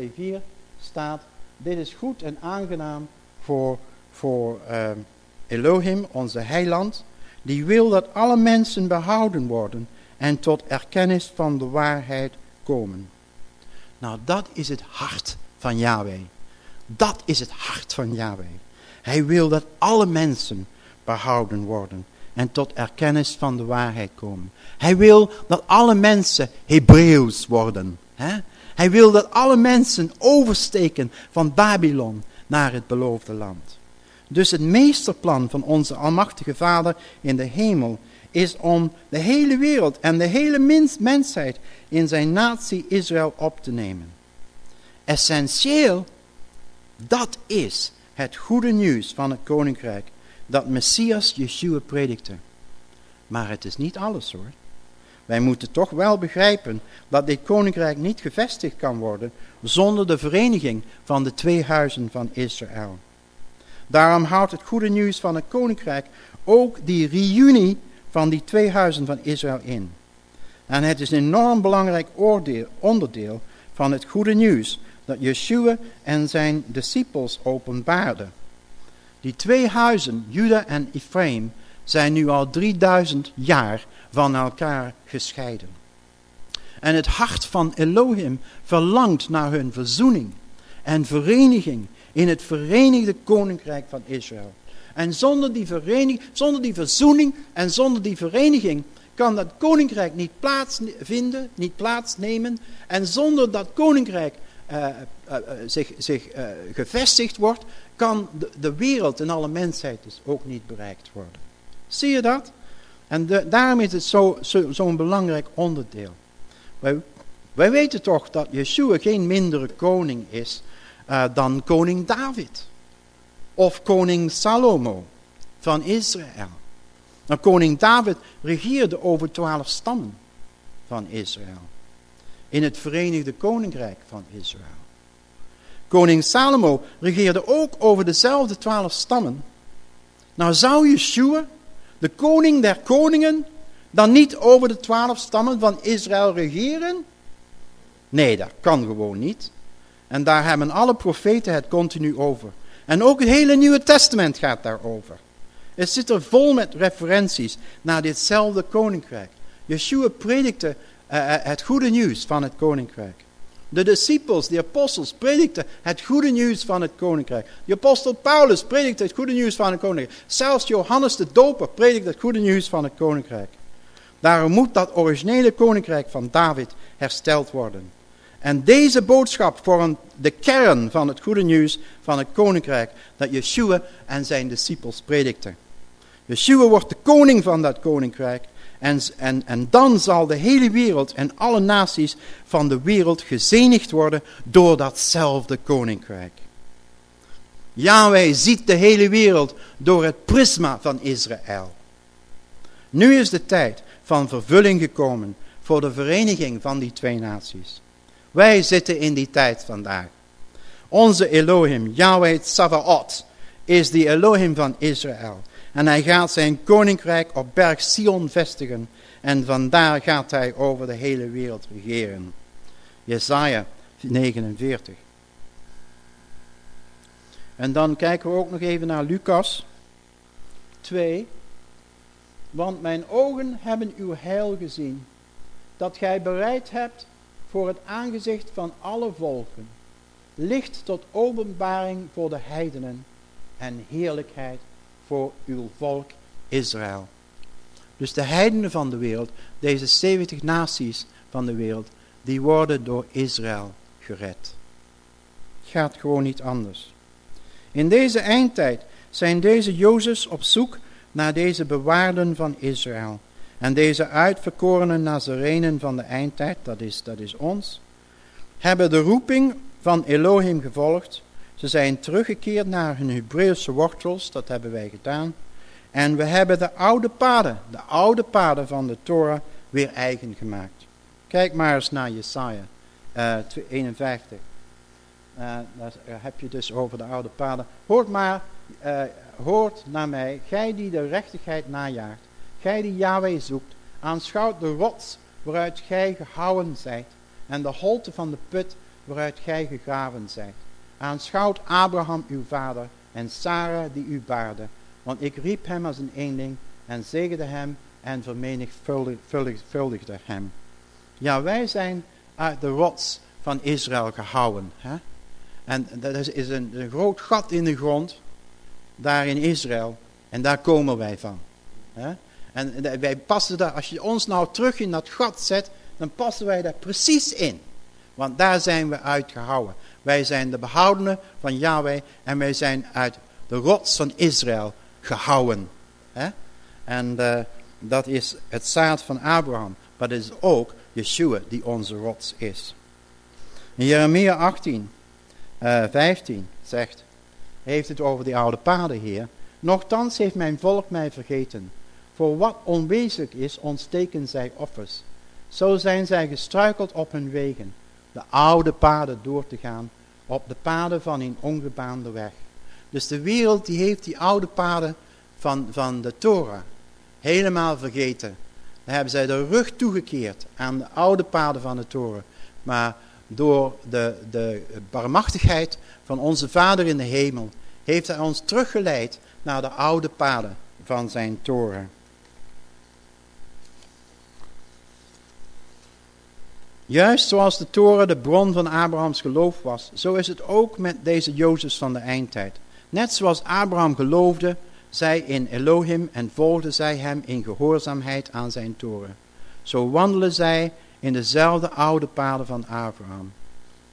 staat, dit is goed en aangenaam voor, voor uh, Elohim, onze heiland, die wil dat alle mensen behouden worden en tot erkennis van de waarheid komen. Nou, dat is het hart van Yahweh. Dat is het hart van Yahweh. Hij wil dat alle mensen behouden worden en tot erkennis van de waarheid komen. Hij wil dat alle mensen Hebreeuws worden. Hè? Hij wil dat alle mensen oversteken van Babylon naar het beloofde land. Dus het meesterplan van onze Almachtige Vader in de hemel is om de hele wereld en de hele mensheid in zijn natie Israël op te nemen. Essentieel, dat is het goede nieuws van het koninkrijk dat Messias Yeshua predikte. Maar het is niet alles hoor. Wij moeten toch wel begrijpen dat dit koninkrijk niet gevestigd kan worden zonder de vereniging van de twee huizen van Israël. Daarom houdt het goede nieuws van het koninkrijk ook die reunie van die twee huizen van Israël in. En het is een enorm belangrijk onderdeel van het goede nieuws dat Yeshua en zijn discipels openbaarden. Die twee huizen, Juda en Ephraim, zijn nu al 3000 jaar van elkaar gescheiden. En het hart van Elohim verlangt naar hun verzoening en vereniging in het verenigde koninkrijk van Israël. En zonder die, vereniging, zonder die verzoening en zonder die vereniging kan dat koninkrijk niet plaatsvinden, niet plaatsnemen. En zonder dat koninkrijk uh, uh, zich, zich gevestigd wordt, kan de, de, wereld en alle mensheid dus ook niet bereikt worden. Zie je dat? En daarom is het zo'n zo, zo belangrijk onderdeel. Wij, wij weten toch dat Yeshua geen mindere koning is uh, dan koning David. Of koning Salomo van Israël. Nou, koning David regeerde over twaalf stammen van Israël. In het Verenigde Koninkrijk van Israël. Koning Salomo regeerde ook over dezelfde twaalf stammen. Nou zou Yeshua, de koning der koningen, dan niet over de twaalf stammen van Israël regeren? Nee, dat kan gewoon niet. En daar hebben alle profeten het continu over. En ook het hele Nieuwe Testament gaat daarover. Het zit er vol met referenties naar ditzelfde koninkrijk. Yeshua predikte uh, het goede nieuws van het koninkrijk. De discipels, de apostels, predikten het goede nieuws van het koninkrijk. De apostel Paulus predikte het goede nieuws van het koninkrijk. Zelfs Johannes de Doper predikte het goede nieuws van het koninkrijk. Daarom moet dat originele koninkrijk van David hersteld worden. En deze boodschap vormt de kern van het goede nieuws van het koninkrijk dat Yeshua en zijn discipels predikten. Yeshua wordt de koning van dat koninkrijk en, en, en dan zal de hele wereld en alle naties van de wereld gezenigd worden door datzelfde koninkrijk. Yahweh ziet de hele wereld door het prisma van Israël. Nu is de tijd van vervulling gekomen voor de vereniging van die twee naties. Wij zitten in die tijd vandaag. Onze Elohim, Yahweh Tsavaot, is de Elohim van Israël. En hij gaat zijn koninkrijk op berg Sion vestigen. En vandaar gaat hij over de hele wereld regeren. Jesaja 49. En dan kijken we ook nog even naar Lucas 2. Want mijn ogen hebben uw heil gezien, dat gij bereid hebt voor het aangezicht van alle volken, licht tot openbaring voor de heidenen en heerlijkheid voor uw volk Israël. Dus de heidenen van de wereld, deze 70 naties van de wereld, die worden door Israël gered. Gaat gewoon niet anders. In deze eindtijd zijn deze Jozefs op zoek naar deze bewaarden van Israël. En deze uitverkorene Nazarenen van de eindtijd, dat is, dat is ons, hebben de roeping van Elohim gevolgd ze zijn teruggekeerd naar hun Hebreeuwse wortels, dat hebben wij gedaan. En we hebben de oude paden, de oude paden van de Torah, weer eigen gemaakt. Kijk maar eens naar Jesaja uh, 51. Uh, daar heb je dus over de oude paden. Hoort maar, uh, hoort naar mij, gij die de rechtigheid najaagt, gij die Yahweh zoekt, aanschouwt de rots waaruit gij gehouden zijt, en de holte van de put waaruit gij gegraven zijt. Aanschouwt Abraham uw vader en Sarah die u baarde. Want ik riep hem als een eenling en zegende hem en vermenigvuldigde hem. Ja, wij zijn uit de rots van Israël gehouden. Hè? En dat is een, een, groot gat in de grond, daar in Israël. En daar komen wij van. Hè? En wij passen daar, als je ons nou terug in dat gat zet, dan passen wij daar precies in. Want daar zijn we uitgehouden. Wij zijn de behoudenen van Yahweh en wij zijn uit de rots van Israël gehouden. En uh, dat is het zaad van Abraham. Maar het is ook Yeshua die onze rots is. In Jeremia 18, uh, 15 zegt, heeft het over die oude paden hier. Nochtans heeft mijn volk mij vergeten. Voor wat onwezenlijk is, ontsteken zij offers. Zo zijn zij gestruikeld op hun wegen de oude paden door te gaan op de paden van een ongebaande weg. Dus de wereld die heeft die oude paden van, van de Torah helemaal vergeten. Dan hebben zij de rug toegekeerd aan de oude paden van de Torah. Maar door de, de barmachtigheid van onze Vader in de hemel heeft hij ons teruggeleid naar de oude paden van zijn Torah. Juist zoals de toren de bron van Abrahams geloof was, zo is het ook met deze Jozefs van de eindtijd. Net zoals Abraham geloofde, zij in Elohim en volgde zij hem in gehoorzaamheid aan zijn toren. Zo wandelen zij in dezelfde oude paden van Abraham.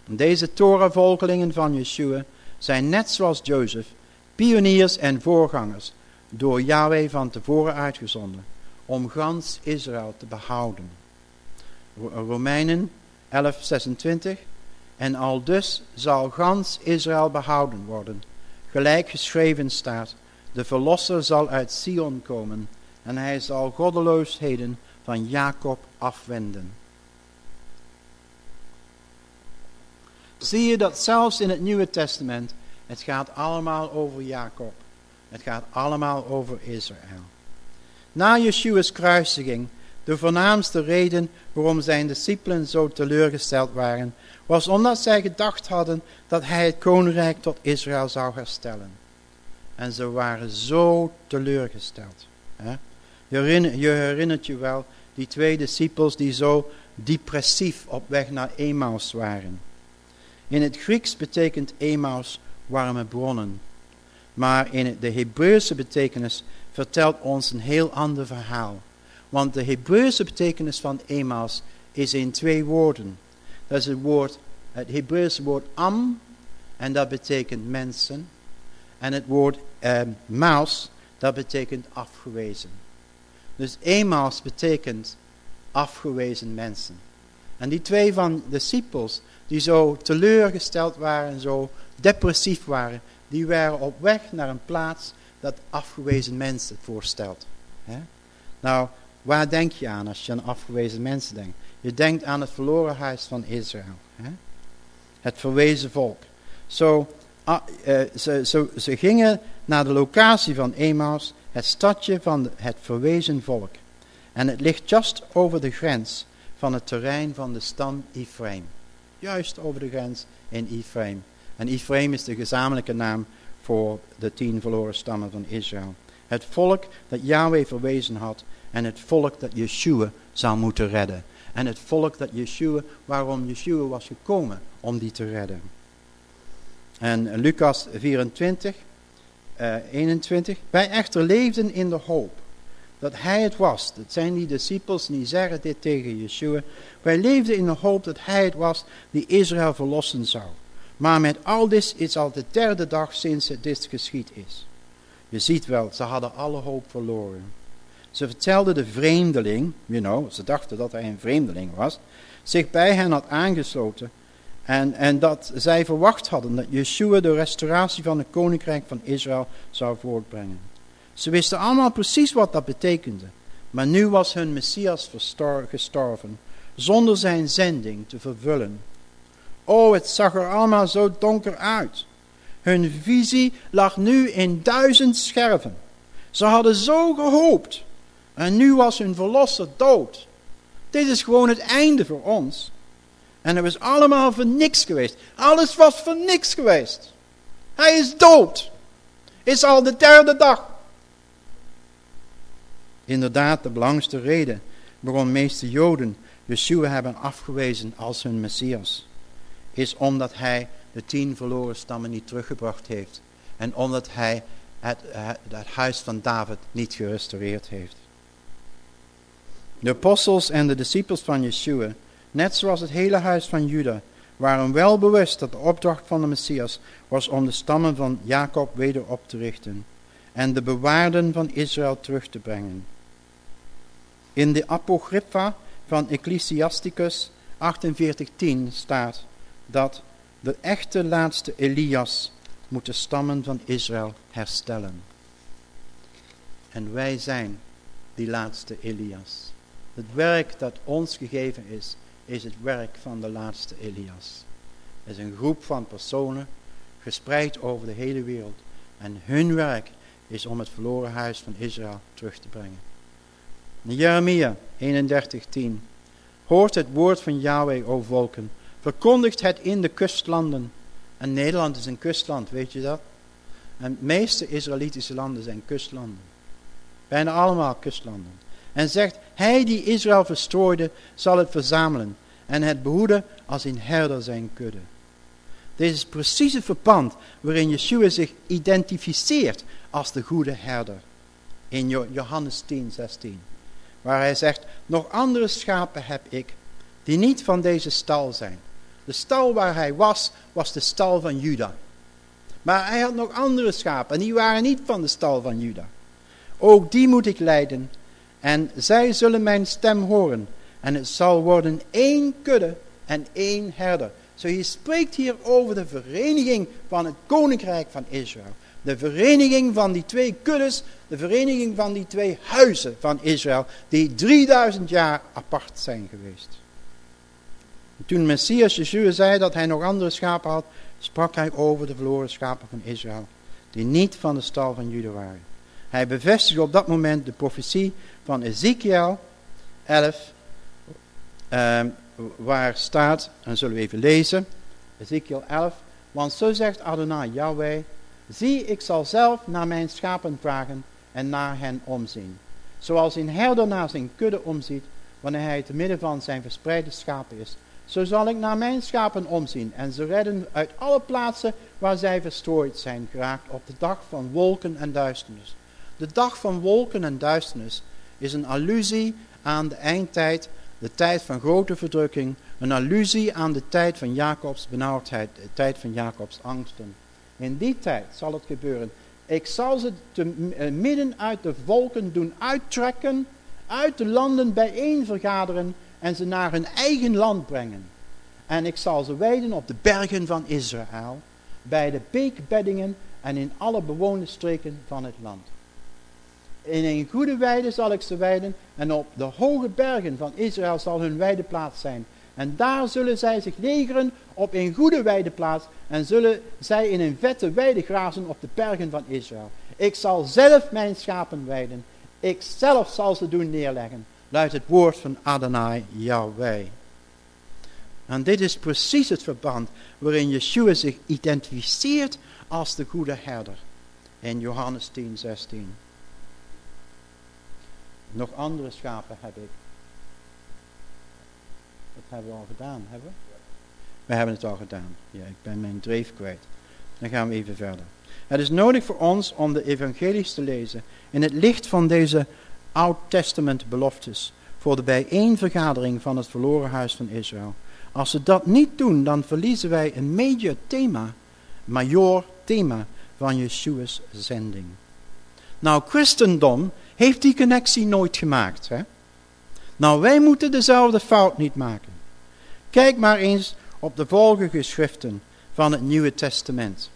deze torenvolgelingen van Yeshua zijn net zoals Jozef, pioniers en voorgangers, door Yahweh van tevoren uitgezonden, om gans Israël te behouden. Romeinen 11:26 En al dus zal gans Israël behouden worden, gelijk geschreven staat, de verlosser zal uit Sion komen en hij zal goddeloosheden van Jacob afwenden. Zie je dat zelfs in het Nieuwe Testament, het gaat allemaal over Jacob. Het gaat allemaal over Israël. Na Yeshua's kruisiging De voornaamste reden waarom zijn discipelen zo teleurgesteld waren, was omdat zij gedacht hadden dat hij het koninkrijk tot Israël zou herstellen. En ze waren zo teleurgesteld. Je, herinnert, je wel, die twee discipels die zo depressief op weg naar Emmaus waren. In het Grieks betekent Emmaus warme bronnen. Maar in de Hebreeuwse betekenis vertelt ons een heel ander verhaal. Want de Hebreeuwse betekenis van Emmaus is in twee woorden. Dat is het woord, het Hebreeuwse woord am, en dat betekent mensen. En het woord eh, maus, dat betekent afgewezen. Dus Emmaus betekent afgewezen mensen. En die twee van discipels, die zo teleurgesteld waren, zo depressief waren, die waren op weg naar een plaats dat afgewezen mensen voorstelt. Nou, waar denk je aan als je aan afgewezen mensen denkt? Je denkt aan het verloren huis van Israël. Het verwezen volk. Zo, ze, ze, ze gingen naar de locatie van Emaus, het stadje van het verwezen volk. En het ligt juist over de grens van het terrein van de stam Ephraim. Juist over de grens in Ephraim. En Ephraim is de gezamenlijke naam voor de tien verloren stammen van Israël. Het volk dat Yahweh verwezen had en het volk dat Yeshua zou moeten redden. En het volk dat Yeshua, waarom Yeshua was gekomen om die te redden. En Lucas 24, uh, 21. Wij echter leefden in de hoop dat hij het was. Dat zijn die discipels die zeggen dit tegen Yeshua. Wij leefden in de hoop dat hij het was die Israël verlossen zou. Maar met al dit is al de derde dag sinds het dit geschied is. Je ziet wel, ze hadden alle hoop verloren. Ze vertelden de vreemdeling, you know, ze dachten dat hij een vreemdeling was, zich bij hen had aangesloten. En, en dat zij verwacht hadden dat Yeshua de restauratie van het koninkrijk van Israël zou voortbrengen. Ze wisten allemaal precies wat dat betekende. Maar nu was hun Messias gestorven, zonder zijn zending te vervullen. Oh, het zag er allemaal zo donker uit. Hun visie lag nu in duizend scherven. Ze hadden zo gehoopt. En nu was hun verlosser dood. Dit is gewoon het einde voor ons. En het was allemaal voor niks geweest. Alles was voor niks geweest. Hij is dood. Is al de derde dag. Inderdaad, de belangrijkste reden waarom meeste Joden Yeshua hebben afgewezen als hun Messias, is omdat hij de tien verloren stammen niet teruggebracht heeft. En omdat hij het, het huis van David niet gerestaureerd heeft. De apostels en de discipels van Yeshua, net zoals het hele huis van Juda, waren wel bewust dat de opdracht van de Messias was om de stammen van Jacob weder op te richten en de bewaarden van Israël terug te brengen. In de apocrypha van Ecclesiasticus 48:10 staat dat de echte laatste Elias moet de stammen van Israël herstellen. En wij zijn die laatste Elias. Het werk dat ons gegeven is, is het werk van de laatste Elias. Het is een groep van personen, gespreid over de hele wereld. En hun werk is om het verloren huis van Israël terug te brengen. Jeremia 31:10. Hoort het woord van Yahweh, o volken. Verkondigt het in de kustlanden. En Nederland is een kustland, weet je dat? En de meeste Israëlitische landen zijn kustlanden. Bijna allemaal kustlanden. En zegt, hij die Israël verstrooide, zal het verzamelen. En het behoeden als een herder zijn kudde. Dit is precies het verband waarin Yeshua zich identificeert als de goede herder. In Johannes 10, 16 waar hij zegt, nog andere schapen heb ik, die niet van deze stal zijn. De stal waar hij was, was de stal van Juda. Maar hij had nog andere schapen, en die waren niet van de stal van Juda. Ook die moet ik leiden, en zij zullen mijn stem horen. En het zal worden één kudde en één herder. Zo je spreekt hier over de vereniging van het koninkrijk van Israël. De vereniging van die twee kuddes, de vereniging van die twee huizen van Israël, die 3000 jaar apart zijn geweest. toen Messias Yeshua zei dat hij nog andere schapen had, sprak hij over de verloren schapen van Israël, die niet van de stal van Juda waren. Hij bevestigde op dat moment de profetie van Ezekiel 11, ehm, waar staat, en zullen we even lezen, Ezekiel 11, want zo zegt Adonai Yahweh, zie ik zal zelf naar mijn schapen vragen en naar hen omzien. Zoals een herder naar zijn kudde omziet, wanneer hij te midden van zijn verspreide schapen is. Zo zal ik naar mijn schapen omzien en ze redden uit alle plaatsen waar zij verstrooid zijn geraakt op de dag van wolken en duisternis. De dag van wolken en duisternis is een allusie aan de eindtijd, de tijd van grote verdrukking, een allusie aan de tijd van Jacobs benauwdheid, de tijd van Jacobs angsten. In die tijd zal het gebeuren. Ik zal ze te eh, midden uit de volken doen uittrekken, uit de landen bijeen vergaderen en ze naar hun eigen land brengen. En ik zal ze wijden op de bergen van Israël, bij de beekbeddingen en in alle bewoonde streken van het land. In een goede weide zal ik ze weiden en op de hoge bergen van Israël zal hun weideplaats zijn. En daar zullen zij zich legeren op een goede weideplaats en zullen zij in een vette weide grazen op de bergen van Israël. Ik zal zelf mijn schapen weiden. Ik zelf zal ze doen neerleggen. Luidt het woord van Adonai Yahweh. En dit is precies het verband waarin Yeshua zich identificeert als de goede herder. In Johannes 10, 16. Nog andere schapen heb ik. Dat hebben we al gedaan, hebben we? We hebben het al gedaan. Ja, ik ben mijn dreef kwijt. Dan gaan we even verder. Het is nodig voor ons om de evangelies te lezen in het licht van deze Oud Testament beloftes voor de bijeenvergadering van het verloren huis van Israël. Als we dat niet doen, dan verliezen wij een major thema, major thema van Yeshua's zending. Nou, christendom heeft die connectie nooit gemaakt. Hè? Nou, wij moeten dezelfde fout niet maken. Kijk maar eens op de volgende schriften van het Nieuwe Testament.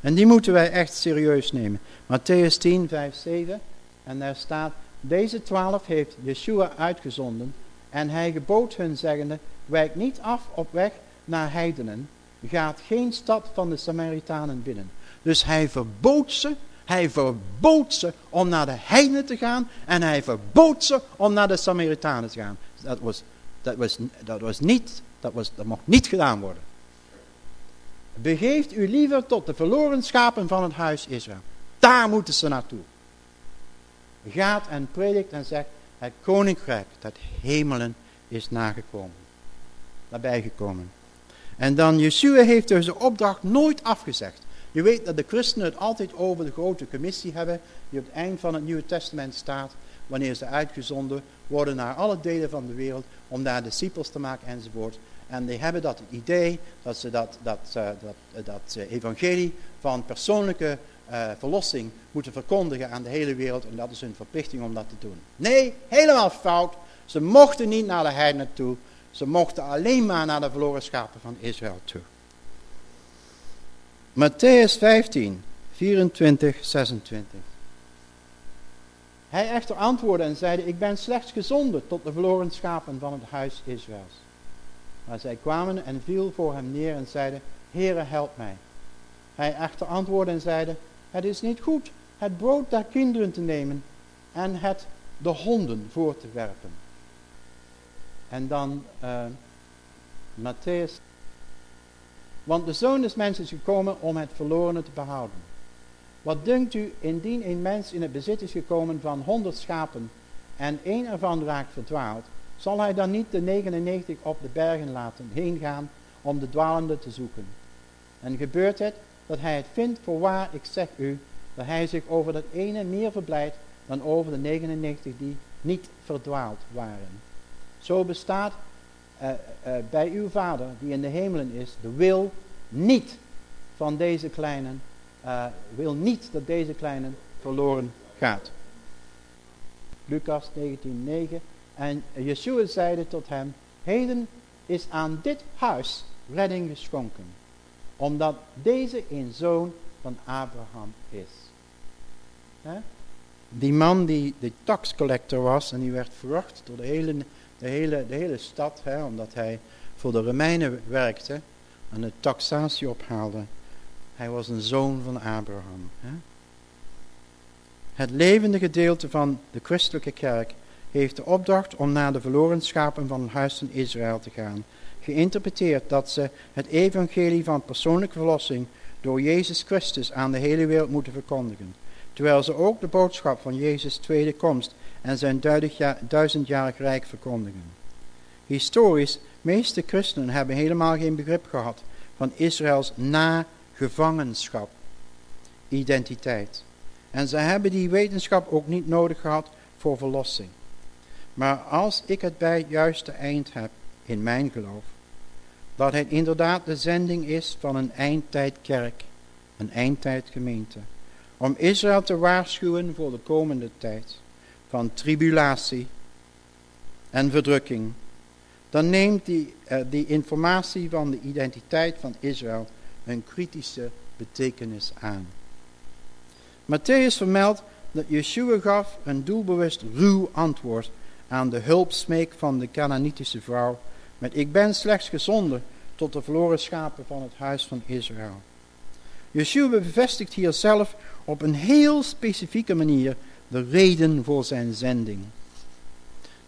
En die moeten wij echt serieus nemen. Matthäus 10, 5, 7. En daar staat, deze twaalf heeft Yeshua uitgezonden. En hij gebood hun zeggende, wijk niet af op weg naar heidenen. Gaat geen stad van de Samaritanen binnen. Dus hij verbood ze, hij verbood ze om naar de heidenen te gaan. En hij verbood ze om naar de Samaritanen te gaan. Dat was, dat was, dat was niet, dat, was, dat mocht niet gedaan worden. Begeeft u liever tot de verloren schapen van het huis Israël. Daar moeten ze naartoe. Gaat en predikt en zegt, het koninkrijk, dat hemelen is nagekomen. Nabij gekomen. En dan, Yeshua heeft dus de opdracht nooit afgezegd. Je weet dat de christenen het altijd over de grote commissie hebben, die op het eind van het Nieuwe Testament staat, wanneer ze uitgezonden worden naar alle delen van de wereld, om daar discipels te maken enzovoort. En die hebben dat idee dat ze dat, dat, uh, dat, dat uh, evangelie van persoonlijke verlossing moeten verkondigen aan de hele wereld. En dat is hun verplichting om dat te doen. Nee, helemaal fout. Ze mochten niet naar de heidenen toe. Ze mochten alleen maar naar de verloren schapen van Israël toe. Matthäus 15, 24, 26. Hij echter antwoordde en zeide, ik ben slechts gezonden tot de verloren schapen van het huis Israëls. Maar zij kwamen en viel voor hem neer en zeiden, Heere, help mij. Hij echter antwoordde en zeide, het is niet goed het brood der kinderen te nemen en het de honden voor te werpen. En dan uh, Matthäus. Want de zoon des mensen is gekomen om het verlorene te behouden. Wat dunkt u, indien een mens in het bezit is gekomen van honderd schapen en één ervan raakt verdwaald, zal hij dan niet de 99 op de bergen laten heen gaan om de dwalende te zoeken? En gebeurt het dat hij het vindt, voorwaar ik zeg u, dat hij zich over dat ene meer verblijdt dan over de 99 die niet verdwaald waren. Zo bestaat uh, uh, bij uw vader die in de hemelen is, de wil niet van deze kleinen, uh, wil niet dat deze kleinen verloren gaat. Lucas 19:9 en Yeshua zeide tot hem, heden is aan dit huis redding geschonken, omdat deze een zoon van Abraham is. Die man die de taxcollector was en die werd veracht door de hele, de hele, de hele stad, he, omdat hij voor de Romeinen werkte en de taxatie ophaalde. Hij was een zoon van Abraham. He? Het levende gedeelte van de christelijke kerk heeft de opdracht om naar de verloren schapen van het huis van Israël te gaan. Geïnterpreteerd dat ze het evangelie van persoonlijke verlossing door Jezus Christus aan de hele wereld moeten verkondigen. Terwijl ze ook de boodschap van Jezus' tweede komst en zijn duizendjarig rijk verkondigen. Historisch, meeste christenen hebben helemaal geen begrip gehad van Israëls na-gevangenschap, identiteit. En ze hebben die wetenschap ook niet nodig gehad voor verlossing. Maar als ik het bij het juiste eind heb in mijn geloof, dat het inderdaad de zending is van een eindtijdkerk, een eindtijdgemeente, om Israël te waarschuwen voor de komende tijd van tribulatie en verdrukking, dan neemt die, uh, die informatie van de identiteit van Israël een kritische betekenis aan. Matthäus vermeldt dat Yeshua gaf een doelbewust ruw antwoord aan de hulpsmeek van de Canaanitische vrouw met ik ben slechts gezonden tot de verloren schapen van het huis van Israël. Yeshua bevestigt hier zelf op een heel specifieke manier de reden voor zijn zending.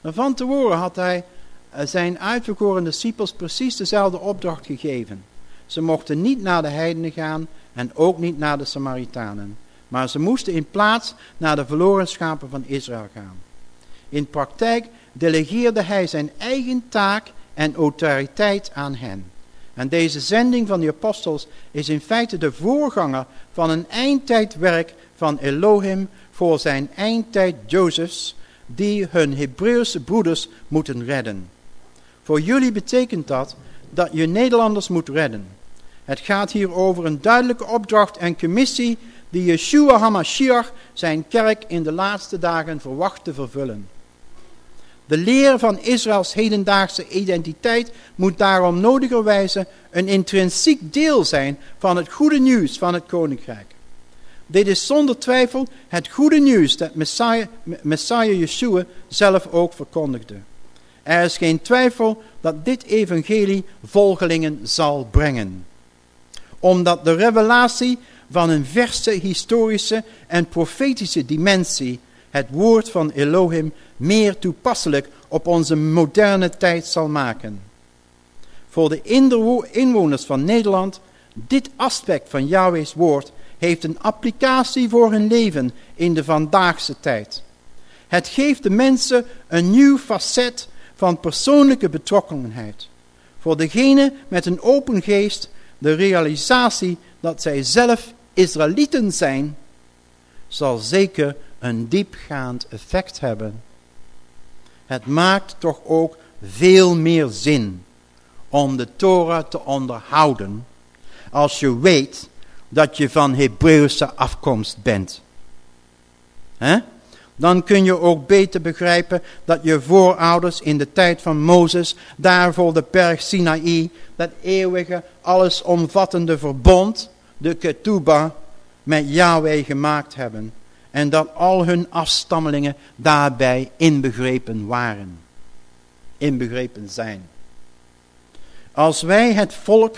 Van tevoren had hij eh, zijn uitverkoren discipels precies dezelfde opdracht gegeven. Ze mochten niet naar de heidenen gaan en ook niet naar de Samaritanen. Maar ze moesten in plaats naar de verloren schapen van Israël gaan. In praktijk delegeerde hij zijn eigen taak en autoriteit aan hen. En deze zending van de apostels is in feite de voorganger van een eindtijdwerk van Elohim voor zijn eindtijd Josephs, die hun Hebreeuwse broeders moeten redden. Voor jullie betekent dat dat je Nederlanders moet redden. Het gaat hier over een duidelijke opdracht en commissie die Yeshua HaMashiach zijn kerk in de laatste dagen verwacht te vervullen. De leer van Israëls hedendaagse identiteit moet daarom nodigerwijze een intrinsiek deel zijn van het goede nieuws van het koninkrijk. Dit is zonder twijfel het goede nieuws dat Messiah, Messiah Yeshua zelf ook verkondigde. Er is geen twijfel dat dit evangelie volgelingen zal brengen. Omdat de revelatie van een verse historische en profetische dimensie het woord van Elohim meer toepasselijk op onze moderne tijd zal maken. Voor de inwoners van Nederland, dit aspect van Yahweh's woord heeft een applicatie voor hun leven in de vandaagse tijd. Het geeft de mensen een nieuw facet van persoonlijke betrokkenheid. Voor degene met een open geest de realisatie dat zij zelf Israëlieten zijn, zal zeker een diepgaand effect hebben. Het maakt toch ook veel meer zin om de Torah te onderhouden als je weet dat je van Hebreeuwse afkomst bent. He? Dan kun je ook beter begrijpen dat je voorouders in de tijd van Mozes, daar voor de berg Sinaï, dat eeuwige, allesomvattende verbond, de Ketuba, met Yahweh gemaakt hebben. En dat al hun afstammelingen daarbij inbegrepen waren. Inbegrepen zijn. Als wij het volk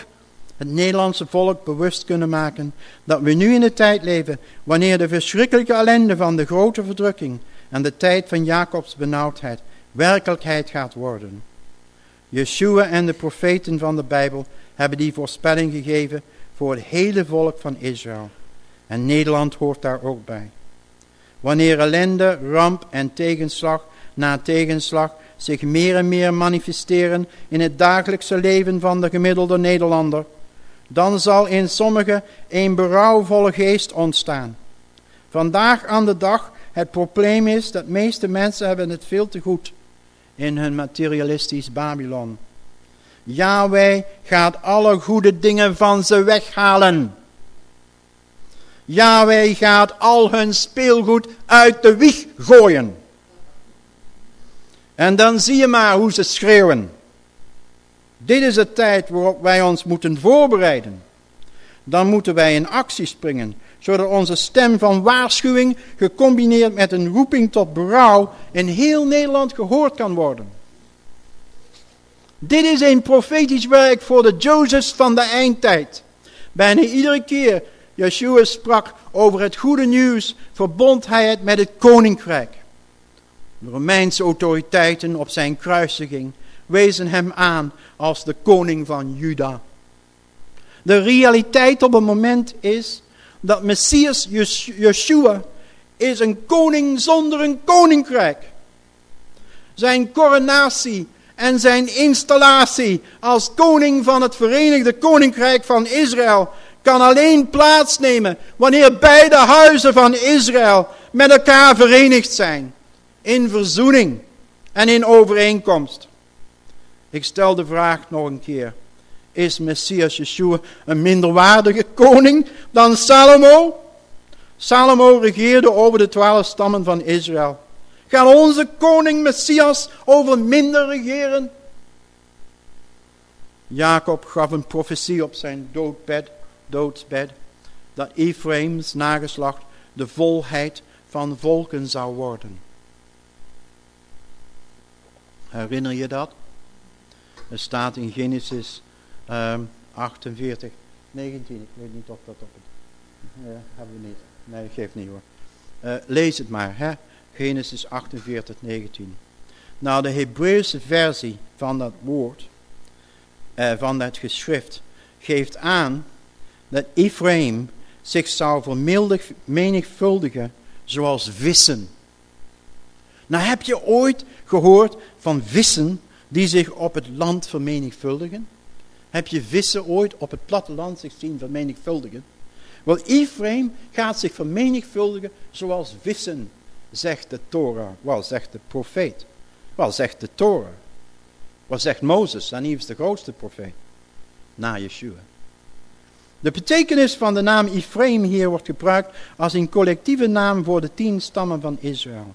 het Nederlandse volk bewust kunnen maken dat we nu in de tijd leven wanneer de verschrikkelijke ellende van de grote verdrukking en de tijd van Jacobs benauwdheid werkelijkheid gaat worden. Yeshua en de profeten van de Bijbel hebben die voorspelling gegeven voor het hele volk van Israël. En Nederland hoort daar ook bij. Wanneer ellende, ramp en tegenslag na tegenslag zich meer en meer manifesteren in het dagelijkse leven van de gemiddelde Nederlander, dan zal in sommigen een berouwvolle geest ontstaan. Vandaag aan de dag het probleem is dat meeste mensen hebben het veel te goed in hun materialistisch Babylon. Yahweh gaat alle goede dingen van ze weghalen. Yahweh gaat al hun speelgoed uit de wieg gooien. En dan zie je maar hoe ze schreeuwen. Dit is de tijd waarop wij ons moeten voorbereiden. Dan moeten wij in actie springen, zodat onze stem van waarschuwing, gecombineerd met een roeping tot berouw, in heel Nederland gehoord kan worden. Dit is een profetisch werk voor de Josephs van de eindtijd. Bijna iedere keer Yeshua sprak over het goede nieuws, verbond hij het met het koninkrijk. De Romeinse autoriteiten op zijn kruisiging wezen hem aan als de koning van Juda. De realiteit op het moment is dat Messias Yeshua is een koning zonder een koninkrijk. Zijn coronatie en zijn installatie als koning van het Verenigde Koninkrijk van Israël kan alleen plaatsnemen wanneer beide huizen van Israël met elkaar verenigd zijn. In verzoening en in overeenkomst. Ik stel de vraag nog een keer. Is Messias Yeshua een minderwaardige koning dan Salomo? Salomo regeerde over de twaalf stammen van Israël. Gaat onze koning Messias over minder regeren? Jacob gaf een profetie op zijn doodbed, doodsbed dat Ephraim's nageslacht de volheid van volken zou worden. Herinner je dat? Er staat in Genesis um, 48, 19. Ik weet niet of dat op het... Uh, hebben we niet. Nee, geeft niet hoor. Uh, lees het maar, hè. Genesis 48, 19. Nou, de Hebreeuwse versie van dat woord, uh, van dat geschrift, geeft aan dat Ephraim zich zou vermenigvuldigen zoals vissen. Nou, heb je ooit gehoord van vissen die zich op het land vermenigvuldigen? Heb je vissen ooit op het platteland zich zien vermenigvuldigen? Wel, Ephraim gaat zich vermenigvuldigen zoals vissen, zegt de Torah. Wel, zegt de profeet. Wel, zegt de Torah. Wat zegt Mozes? Hij is de grootste profeet. Na Yeshua. De betekenis van de naam Ephraim hier wordt gebruikt als een collectieve naam voor de tien stammen van Israël.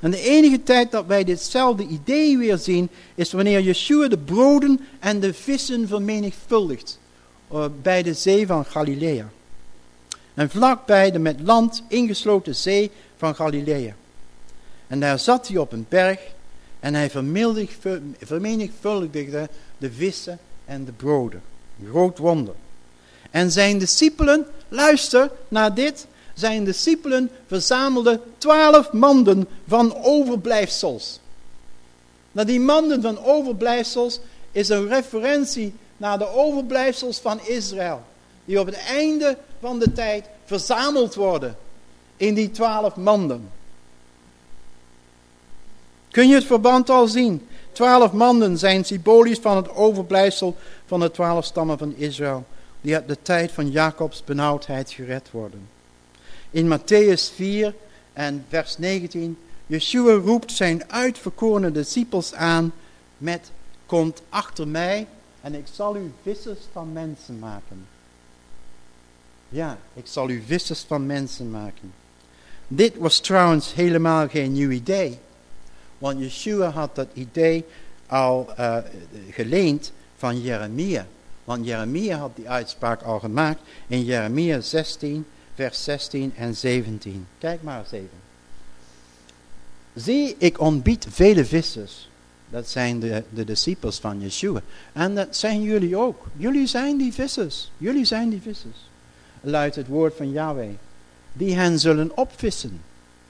En de enige tijd dat wij ditzelfde idee weer zien, is wanneer Yeshua de broden en de vissen vermenigvuldigt uh, bij de zee van Galilea. En vlakbij de met land ingesloten zee van Galilea. En daar zat hij op een berg en hij vermenigvuldigde de vissen en de broden. Een groot wonder. En zijn discipelen, luister naar dit, zijn discipelen verzamelden twaalf manden van overblijfsels. Nou, die manden van overblijfsels is een referentie naar de overblijfsels van Israël. Die op het einde van de tijd verzameld worden in die twaalf manden. Kun je het verband al zien? Twaalf manden zijn symbolisch van het overblijfsel van de twaalf stammen van Israël, die uit de tijd van Jacobs benauwdheid gered worden. In Matthäus 4 en vers 19, Yeshua roept zijn uitverkorene discipels aan met, komt achter mij en ik zal u vissers van mensen maken. Ja, ik zal u vissers van mensen maken. Dit was trouwens helemaal geen nieuw idee. Want Yeshua had dat idee al uh, geleend van Jeremia. Want Jeremia had die uitspraak al gemaakt in Jeremia 16, vers 16 en 17. Kijk maar eens even. Zie, ik ontbied vele vissers. Dat zijn de, de discipels van Yeshua. En dat zijn jullie ook. Jullie zijn die vissers. Jullie zijn die vissers. Luidt het woord van Yahweh. Die hen zullen opvissen.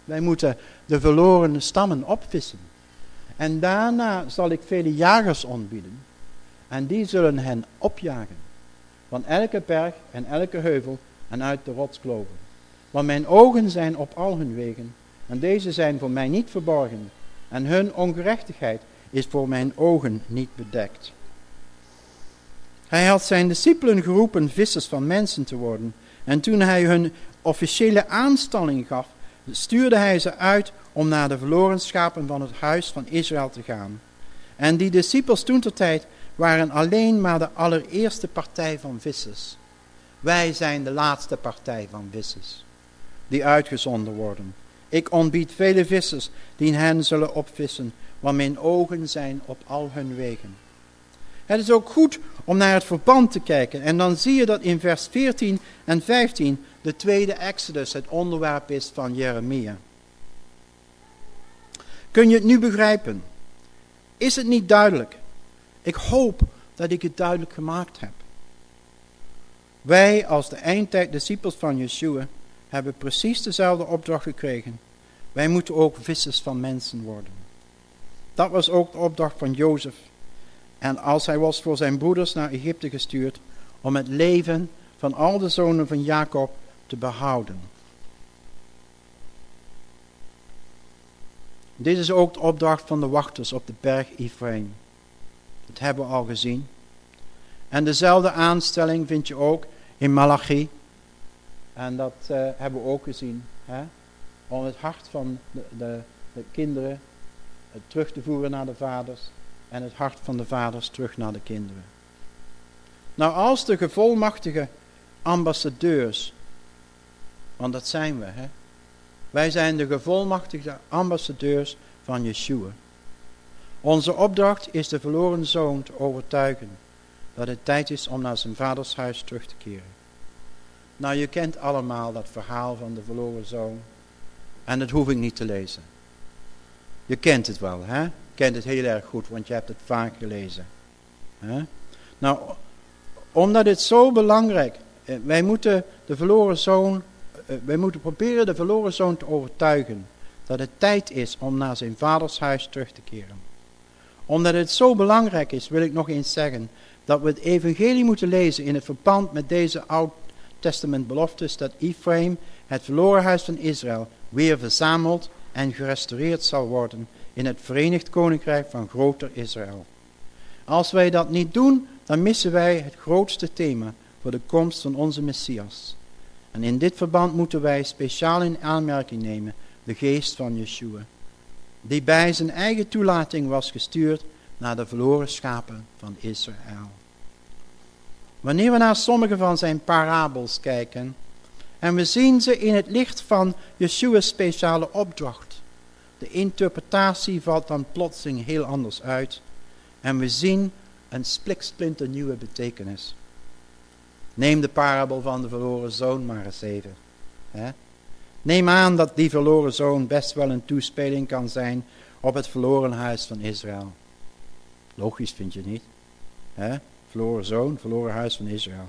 Wij moeten de verloren stammen opvissen. En daarna zal ik vele jagers ontbieden. En die zullen hen opjagen. Van elke berg en elke heuvel en uit de rotskloven. Want mijn ogen zijn op al hun wegen. En deze zijn voor mij niet verborgen. En hun ongerechtigheid is voor mijn ogen niet bedekt. Hij had zijn discipelen geroepen vissers van mensen te worden. En toen hij hun officiële aanstalling gaf, stuurde hij ze uit om naar de verloren schapen van het huis van Israël te gaan. En die discipels toen tijd waren alleen maar de allereerste partij van vissers. Wij zijn de laatste partij van vissers, die uitgezonden worden. Ik ontbied vele vissers die hen zullen opvissen, want mijn ogen zijn op al hun wegen. Het is ook goed om naar het verband te kijken. En dan zie je dat in vers 14 en 15 de tweede Exodus het onderwerp is van Jeremia. Kun je het nu begrijpen? Is het niet duidelijk? Ik hoop dat ik het duidelijk gemaakt heb. Wij als de eindtijd discipels van Yeshua hebben precies dezelfde opdracht gekregen. Wij moeten ook vissers van mensen worden. Dat was ook de opdracht van Jozef. En als hij was voor zijn broeders naar Egypte gestuurd om het leven van al de zonen van Jacob te behouden. Dit is ook de opdracht van de wachters op de berg Ephraim. Dat hebben we al gezien. En dezelfde aanstelling vind je ook in Malachi. En dat uh, hebben we ook gezien. Hè? Om het hart van de, de, de kinderen terug te voeren naar de vaders. En het hart van de vaders terug naar de kinderen. Nou, als de gevolmachtige ambassadeurs, want dat zijn we, hè? Wij zijn de gevolmachtigde ambassadeurs van Yeshua. Onze opdracht is de verloren zoon te overtuigen dat het tijd is om naar zijn vaders huis terug te keren. Nou, je kent allemaal dat verhaal van de verloren zoon. En dat hoef ik niet te lezen. Je kent het wel, hè? Je kent het heel erg goed, want je hebt het vaak gelezen. Hè? Nou, omdat het zo belangrijk is, wij moeten de verloren zoon, eh, wij moeten proberen de verloren zoon te overtuigen dat het tijd is om naar zijn vaders huis terug te keren. Omdat het zo belangrijk is, wil ik nog eens zeggen dat we het evangelie moeten lezen in het verband met deze Oud Testament beloftes dat Ephraim, het verloren huis van Israël, weer verzameld en gerestaureerd zal worden in het Verenigd Koninkrijk van groter Israël. Als wij dat niet doen, dan missen wij het grootste thema voor de komst van onze Messias. En in dit verband moeten wij speciaal in aanmerking nemen de geest van Yeshua, die bij zijn eigen toelating was gestuurd naar de verloren schapen van Israël. Wanneer we naar sommige van zijn parabels kijken en we zien ze in het licht van Yeshua's speciale opdracht, de interpretatie valt dan plotseling heel anders uit en we zien een spliksplinter nieuwe betekenis. Neem de parabel van de verloren zoon maar eens even. Hè? Neem aan dat die verloren zoon best wel een toespeling kan zijn op het verloren huis van Israël. Logisch vind je niet? Verloren zoon, verloren huis van Israël.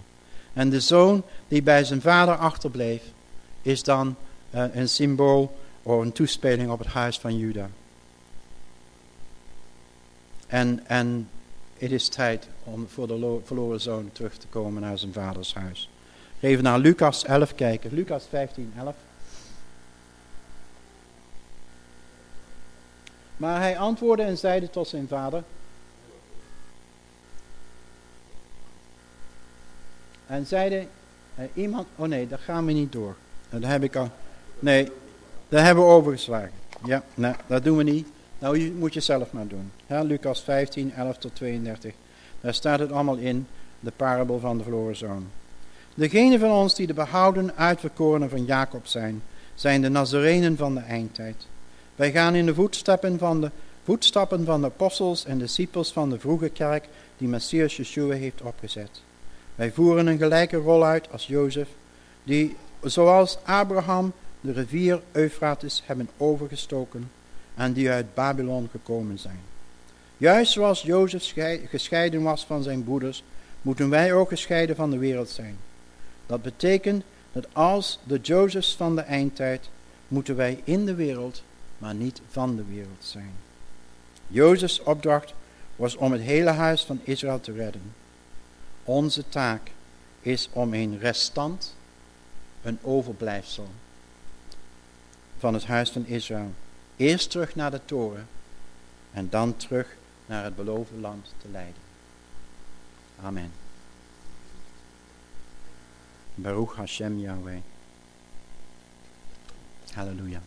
En de zoon die bij zijn vader achterbleef, is dan uh, een symbool of een toespeling op het huis van Juda. En, en het is tijd om voor de verloren zoon terug te komen naar zijn vaders huis. Even naar Lucas 11 kijken. Lucas 15, 11. Maar hij antwoordde en zeide tot zijn vader: En zeiden, eh, iemand, oh nee, daar gaan we niet door. Dat heb ik al, nee, daar hebben we overgeslagen. Ja, nee, dat doen we niet. Nou, je moet je zelf maar doen. Ja, Lucas 15, 11 tot 32. Daar staat het allemaal in, de parabel van de verloren zoon. Degenen van ons die de behouden uitverkorenen van Jacob zijn, zijn de Nazarenen van de eindtijd. Wij gaan in de voetstappen van de, voetstappen van de apostels en discipels van de vroege kerk die Messias Yeshua heeft opgezet. Wij voeren een gelijke rol uit als Jozef, die zoals Abraham de rivier Eufrates hebben overgestoken en die uit Babylon gekomen zijn. Juist zoals Jozef gescheiden was van zijn broeders, moeten wij ook gescheiden van de wereld zijn. Dat betekent dat als de Jozefs van de eindtijd, moeten wij in de wereld, maar niet van de wereld zijn. Jozefs opdracht was om het hele huis van Israël te redden. Onze taak is om een restant, een overblijfsel van het huis van Israël, eerst terug naar de toren en dan terug naar het beloofde land te leiden. Amen. Baruch Hashem Yahweh. Halleluja.